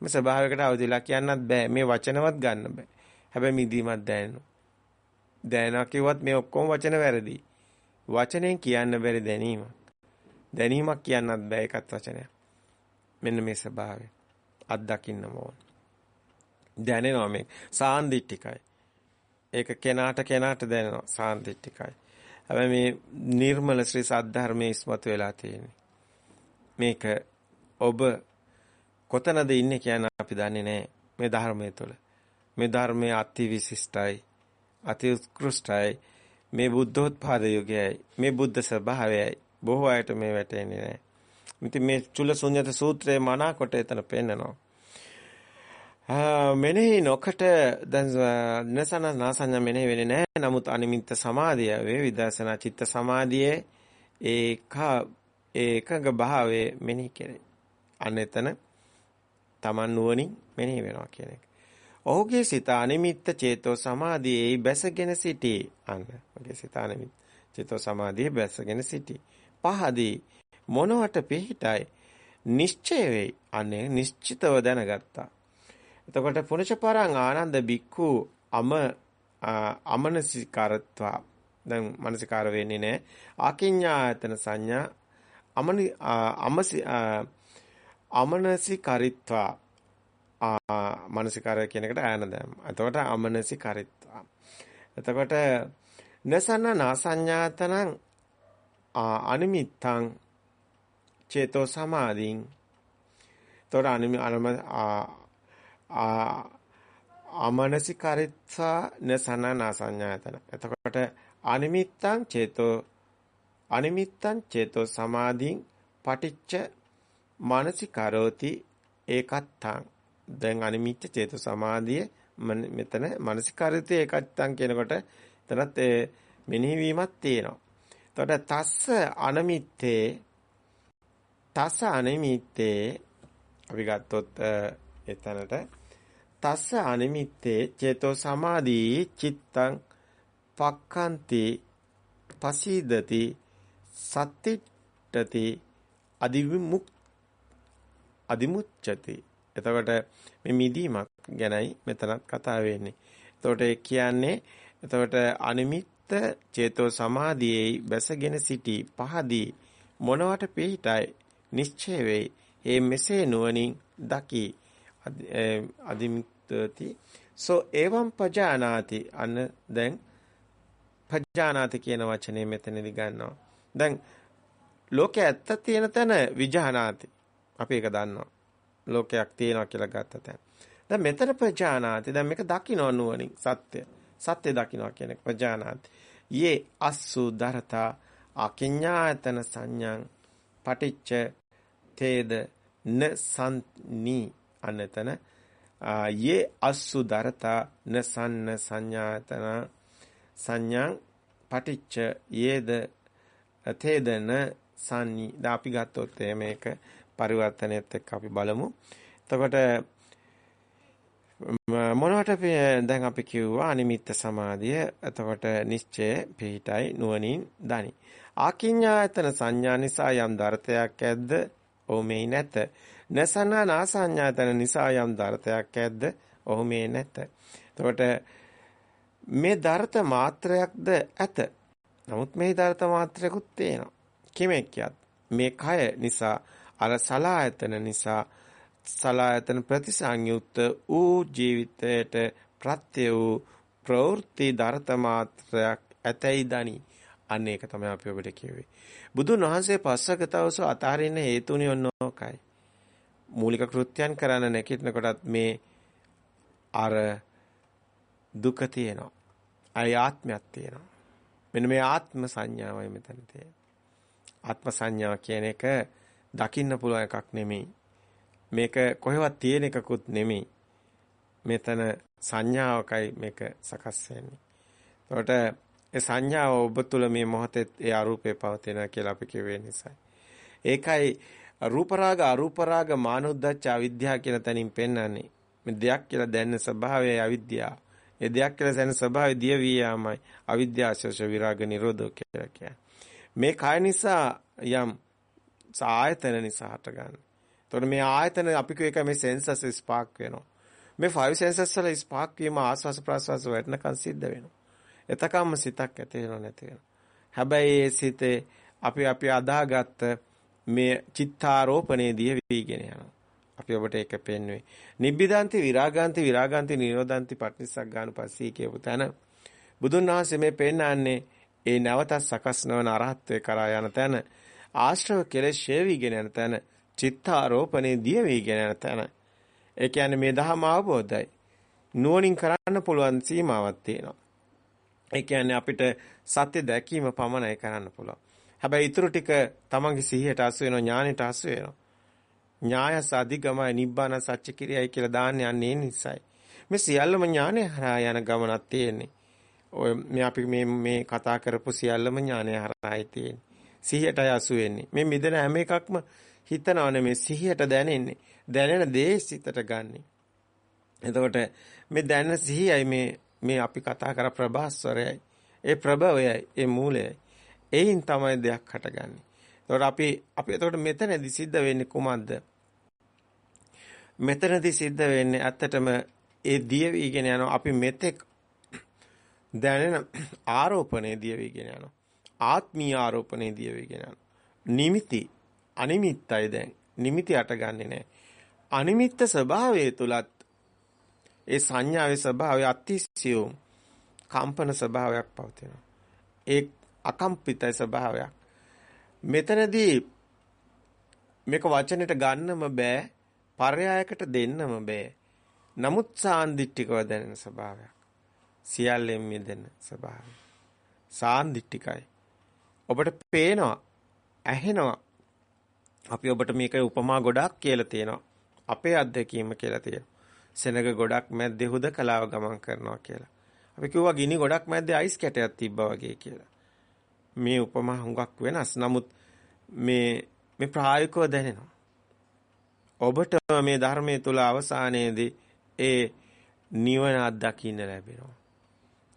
මේ ස්වභාවයකට අවදි වෙලා කියන්නත් බෑ. මේ වචනවත් ගන්න බෑ. හැබැයි මිදීමක් දැනෙනවා. දැනනවා කිව්වත් මේ ඔක්කොම වචන වැරදි. වචනෙන් කියන්න බැරි දැනීමක්. දැනීමක් කියන්නත් බෑ ඒකත් වචනයක්. මෙන්න මේ ස්වභාවය. අත් දකින්න ඕන. දැනෙනවා මේ සාන්දිටිකයි. ඒක කෙනාට කෙනාට දැනෙනවා සාන්දිටිකයි. හැබැයි මේ නිර්මල ශ්‍රී සද්ධර්මයේ ඉස්මතු වෙලා තියෙන්නේ. මේක ඔබ කොතනද ඉන්නේ කියන අපි දන්නේ නැහැ මේ ධර්මයේ තුල. මේ ධර්මයේ අති විශිෂ්ටයි අති උත්කෘෂ්ටයි මේ බුද්ධෝත්පාද යුගයයි මේ බුද්ධ ස්වභාවයයි බොහෝ අයට මේ වැටෙන්නේ නැහැ. ඉතින් මේ චුල්ල ශුන්්‍යත සූත්‍රයේ මනාකොට එතන පෙන්නනවා. මෙනෙහි නොකට දැන් නසන නාසඤ්ඤ මෙනෙහි වෙන්නේ නැහැ. නමුත් අනිමිත්ත සමාධිය වේ විදර්ශනා චිත්ත සමාධියේ ඒක ඒකඟ භාවයේ මෙනෙහි කෙරේ. අන්න එතන Taman නුවණින් මෙනෙහි වෙනවා කියන එක. ඔහුගේ සිත අනිමිත්ත චේතෝ සමාධියේ බැසගෙන සිටී. අන්න. ඔහුගේ සිත අනිමිත්ත චේතෝ සමාධියේ බැසගෙන සිටී. පහදී මොනවට පිහිටයි නිශ්චය වෙයි. අනේ නිශ්චිතව දැනගත්තා. එතකොට පුණජපරං ආනන්ද බික්ඛු අම අමනසිකාරත්වා දැන් මනසිකාර වෙන්නේ නැහැ. ආකින්ඥායතන සංඥා අමනි අමසි අමනසිකාරිත්වා මානසිකාරය කියන එකට ආයන දැම්ම. එතකොට අමනසිකාරිත්වා. එතකොට නසන්න නාසඤ්ඤාතනං අනිමිත්තං චේතෝ සමාධින්. එතකොට අනිමි අනම අමනසිකාරිත්වා නසන්න නාසඤ්ඤාතන. එතකොට අනිමිත්තං චේතෝ අනිමිත්තං චේතෝ සමාධින් පටිච්ච මානසිකාරෝති ඒකත්තං දැන් අනිමිත්ත චේතු සමාධිය මෙතන මානසිකාරිතය ඒකත්තං කියනකොට එතනත් මෙනෙහි වීමක් තියෙනවා. එතකොට තස්ස අනමිත්තේ තස්ස අනමිත්තේ අපි ගත්තොත් එතනට තස්ස අනිමිත්තේ චේතෝ සමාධී චිත්තං පක්ඛන්ති පසීදති සත්‍තිට්ඨති අදිවිමුක් අදිමුච්ඡති. එතකොට මේ මිදීමක් ගැනයි මෙතනත් කතා වෙන්නේ. එතකොට ඒ කියන්නේ එතකොට අනිමිත්ත චේතෝ සමාධියේ බැසගෙන සිටි පහදී මොනවට පිහිටයි නිශ්චය වෙයි. ඒ මෙසේ නුවණින් දකි අදිමිත්තති සෝ එවම් පජානාති අන්න දැන් පජානාති කියන වචනේ මෙතනදි ගන්නවා. දැන් ලෝකේ ඇත්ත තියෙන තැන විජානාති. අපි ඒක දන්නවා. ලෝකයක් තියෙනවා කියලා ගත්ත තැන. දැන් මෙතන ප්‍රජානාති. දැන් මේක දකින්න නුවණින් සත්‍ය. සත්‍ය දකින්න කියන එක ප්‍රජානාති. යේ අස්සු දරතා අකිඤ්ඤායතන සංඥං පටිච්ච තේද න සම්නි අනතන යේ අස්සු දරතා න සන්න සංඥායතන සංඥං පටිච්ච යේද තේදන සන්නි දැන් අපි ගත්තොත් මේක පරිවර්තනයත් එක්ක අපි බලමු. එතකොට මොනවට දැන් අපි කිව්වා අනිමිත්ත සමාධිය. එතකොට නිශ්චය පිහිටයි නුවණින් දනි. ආකින්ඥායතන සංඥා නිසා යම් දර්ථයක් ඇද්ද? ඔහු මේ නැත. නසනා නාසඤ්ඤායතන නිසා යම් දර්ථයක් ඇද්ද? ඔහු මේ නැත. එතකොට මේ දර්ථ මාත්‍රයක්ද ඇත. නමුත් මේ දර්ථ මාත්‍රයකුත් තියෙනවා. කිමෙක්යත් මේ කය නිසා අර සලායතන නිසා සලායතන ප්‍රතිසංයුක්ත වූ ජීවිතයට ප්‍රත්‍ය වූ ප්‍රවෘත්ති දර්ථ මාත්‍රයක් ඇතැයි දනි. අන්න ඒක තමයි අපි ඔබට කියුවේ. බුදුන් වහන්සේ පස්සකතවස අතාරින්න හේතුණිය ඔන්නෝකයි. මූලික කෘත්‍යයන් කරන්න නැකිටනකොටත් මේ අර දුක තියෙනවා. අය ආත්මයක් තියෙනවා. මෙන්න මේ ආත්ම සංඥාවයි මෙතන තියෙන්නේ. ආත්ම සංඥා කියන එක දකින්න පුළුවන් එකක් නෙමෙයි. මේක කොහෙවත් තියෙන එකකුත් නෙමෙයි. මෙතන සංඥාවකයි මේක සකස් වෙන්නේ. එතකොට ඒ සංඥාව ඔබ තුල මේ මොහොතේ ඒ අරූපේ පවතිනවා කියලා අපි කියවේ නිසා. ඒකයි රූප රාග අරූප රාග මානුද්දච්ච අවිද්‍යාව කියන තැනින් පෙන්වන්නේ. මේ දෙයක් කියලා දැනන ස්වභාවයයි අවිද්‍යාව. ඒ දෙයක් කියලා දැනන ස්වභාවය දිය වී යාමයි අවිද්‍යාශෝෂ විරාග නිරෝධෝ කියලා කියන්නේ. මේ කය නිසා යම් ආයතන නිසා හටගන්නේ. එතකොට මේ ආයතන අපි කියව එක මේ සෙන්සස් ස්පාක් වෙනවා. මේ ෆයිව් සෙන්සස් වල ස්පාක් වීම ආස්වාස ප්‍රාස්වාස වටනකන් සිද්ධ වෙනවා. එතකම්ම සිතක් ඇති වෙනව නැති වෙනවා. හැබැයි ඒ සිතේ අපි අපි අදාගත්ත මේ චිත්තාරෝපණයේදී වීගෙන යනවා. අපි ඔබට ඒක පෙන්වුවේ. නිබ්බිදාන්ති විරාගාන්ති විරාගාන්ති නිරෝධාන්ති පටිනිස්සක් ගන්න පස්සේ කියපු තැන බුදුන් වහන්සේ මේ පෙන්නන්නේ ඒ නැවතත් සකස් නොවන අරහත්ත්වේ කරා යන තැන ආශ්‍රව කෙලෙස් ෂේවිගෙන යන තැන චිත්තාරෝපණේ දිය වීගෙන යන තැන. ඒ කියන්නේ මේ දහම අවබෝධයි. නුවණින් කරන්න පුළුවන් සීමාවක් තියෙනවා. ඒ කියන්නේ අපිට සත්‍ය දැකීම පමණයි කරන්න පුළුවන්. හැබැයි ඊටු ටික තමන්ගේ සිහියට අසු වෙනවා ඥානෙට අසු වෙනවා. ඥායස අධිගමයි නිබ්බාන සත්‍ය කිරියයි කියලා දාන්නේ යන්නේ නිසායි. මේ සියල්ලම ඥානය හරහා යන ගමනක් තියෙන්නේ. ඔය මේ අපි මේ මේ කතා කරපු සියල්ලම ඥානය හරහායි තියෙන්නේ. සිහියටයි අසු වෙන්නේ. මේ මිදෙන හැම එකක්ම හිතනව නෙමෙයි සිහියට දැනෙන්නේ. දැනෙන දේ සිතට ගන්නෙ. එතකොට මේ දැනෙන සිහියයි මේ මේ අපි කතා කර ප්‍රභාස්වරයයි. ඒ ප්‍රභවයයි, ඒ මූලයයි. එයින් තමයි දෙයක් හටගන්නේ. එතකොට අපි අපි එතකොට මෙතනදී සිද්ධ වෙන්නේ කුමක්ද? මෙතනදී සිද්ධ වෙන්නේ ඇත්තටම ඒ දිය වීගෙන යනවා අපි මෙතෙක් දැනෙන ආරෝපණය දිය වීගෙන යනවා. ආත්මීය ආරෝපණය දිය වීගෙන යනවා. නිමිති අනිමිත්තයි දැන්. නිමිති අටගන්නේ නැහැ. අනිමිත්ත ස්වභාවය තුලත් ඒ සංඥාවේ ස්වභාවය අතිසියුම් කම්පන ස්වභාවයක් පවතිනවා. ඒ අකම්පිත ස්වභාවයක්. මෙතනදී මේක වචනෙට ගන්නම බෑ, පරයයකට දෙන්නම බෑ. නමුත් සාන්දිටිකව දැනෙන ස්වභාවයක්. සියල්ලෙන් මිදෙන ස්වභාවය. සාන්දිටිකයි. ඔබට පේනවා, ඇහෙනවා. අපි ඔබට මේක උපමා ගොඩක් කියලා තියෙනවා. අපේ අත්දැකීම කියලා තියෙනවා. සෙනග ගොඩක් මැද්දේ හුදකලාව ගමන් කරනවා කියලා. අපි කිව්වා ගිනි ගොඩක් මැද්දේ අයිස් කැටයක් තිබ්බා වගේ කියලා. මේ උපමා හුඟක් වෙනස්. නමුත් මේ මේ ප්‍රායෝගිකව දැනෙනවා. ඔබට මේ ධර්මයේ තුල අවසානයේදී ඒ නිවන අත්දකින්න ලැබෙනවා.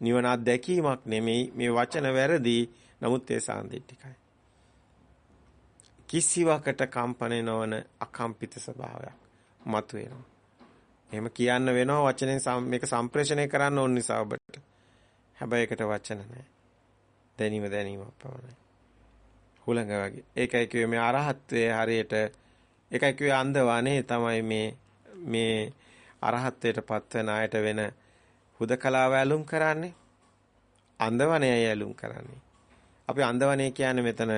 නිවන අත්දැකීමක් නෙමෙයි මේ වචන වැරදි. නමුත් ඒ සාන්දිටිකයි. කිසිවකට කම්පණය නොවන අකම්පිත ස්වභාවයක් මතුවෙනවා. එහෙම කියන්න වෙනවා වචනෙන් මේක සම්ප්‍රේෂණය කරන්න ඕන නිසා ඔබට. හැබැයි ඒකට වචන නැහැ. දැනීම දැනීමක් පමණයි. හුලඟ වගේ. ඒකයි කිව්වේ මේ අරහත්ත්වයේ හරියට ඒකයි කිව්වේ අන්ධවානේ තමයි මේ මේ අරහත්ත්වයට පත්වන අයට වෙන හුදකලාව ඇලුම් කරන්නේ. අන්ධවණේ ඇලුම් කරන්නේ. අපි අන්ධවණේ කියන්නේ මෙතන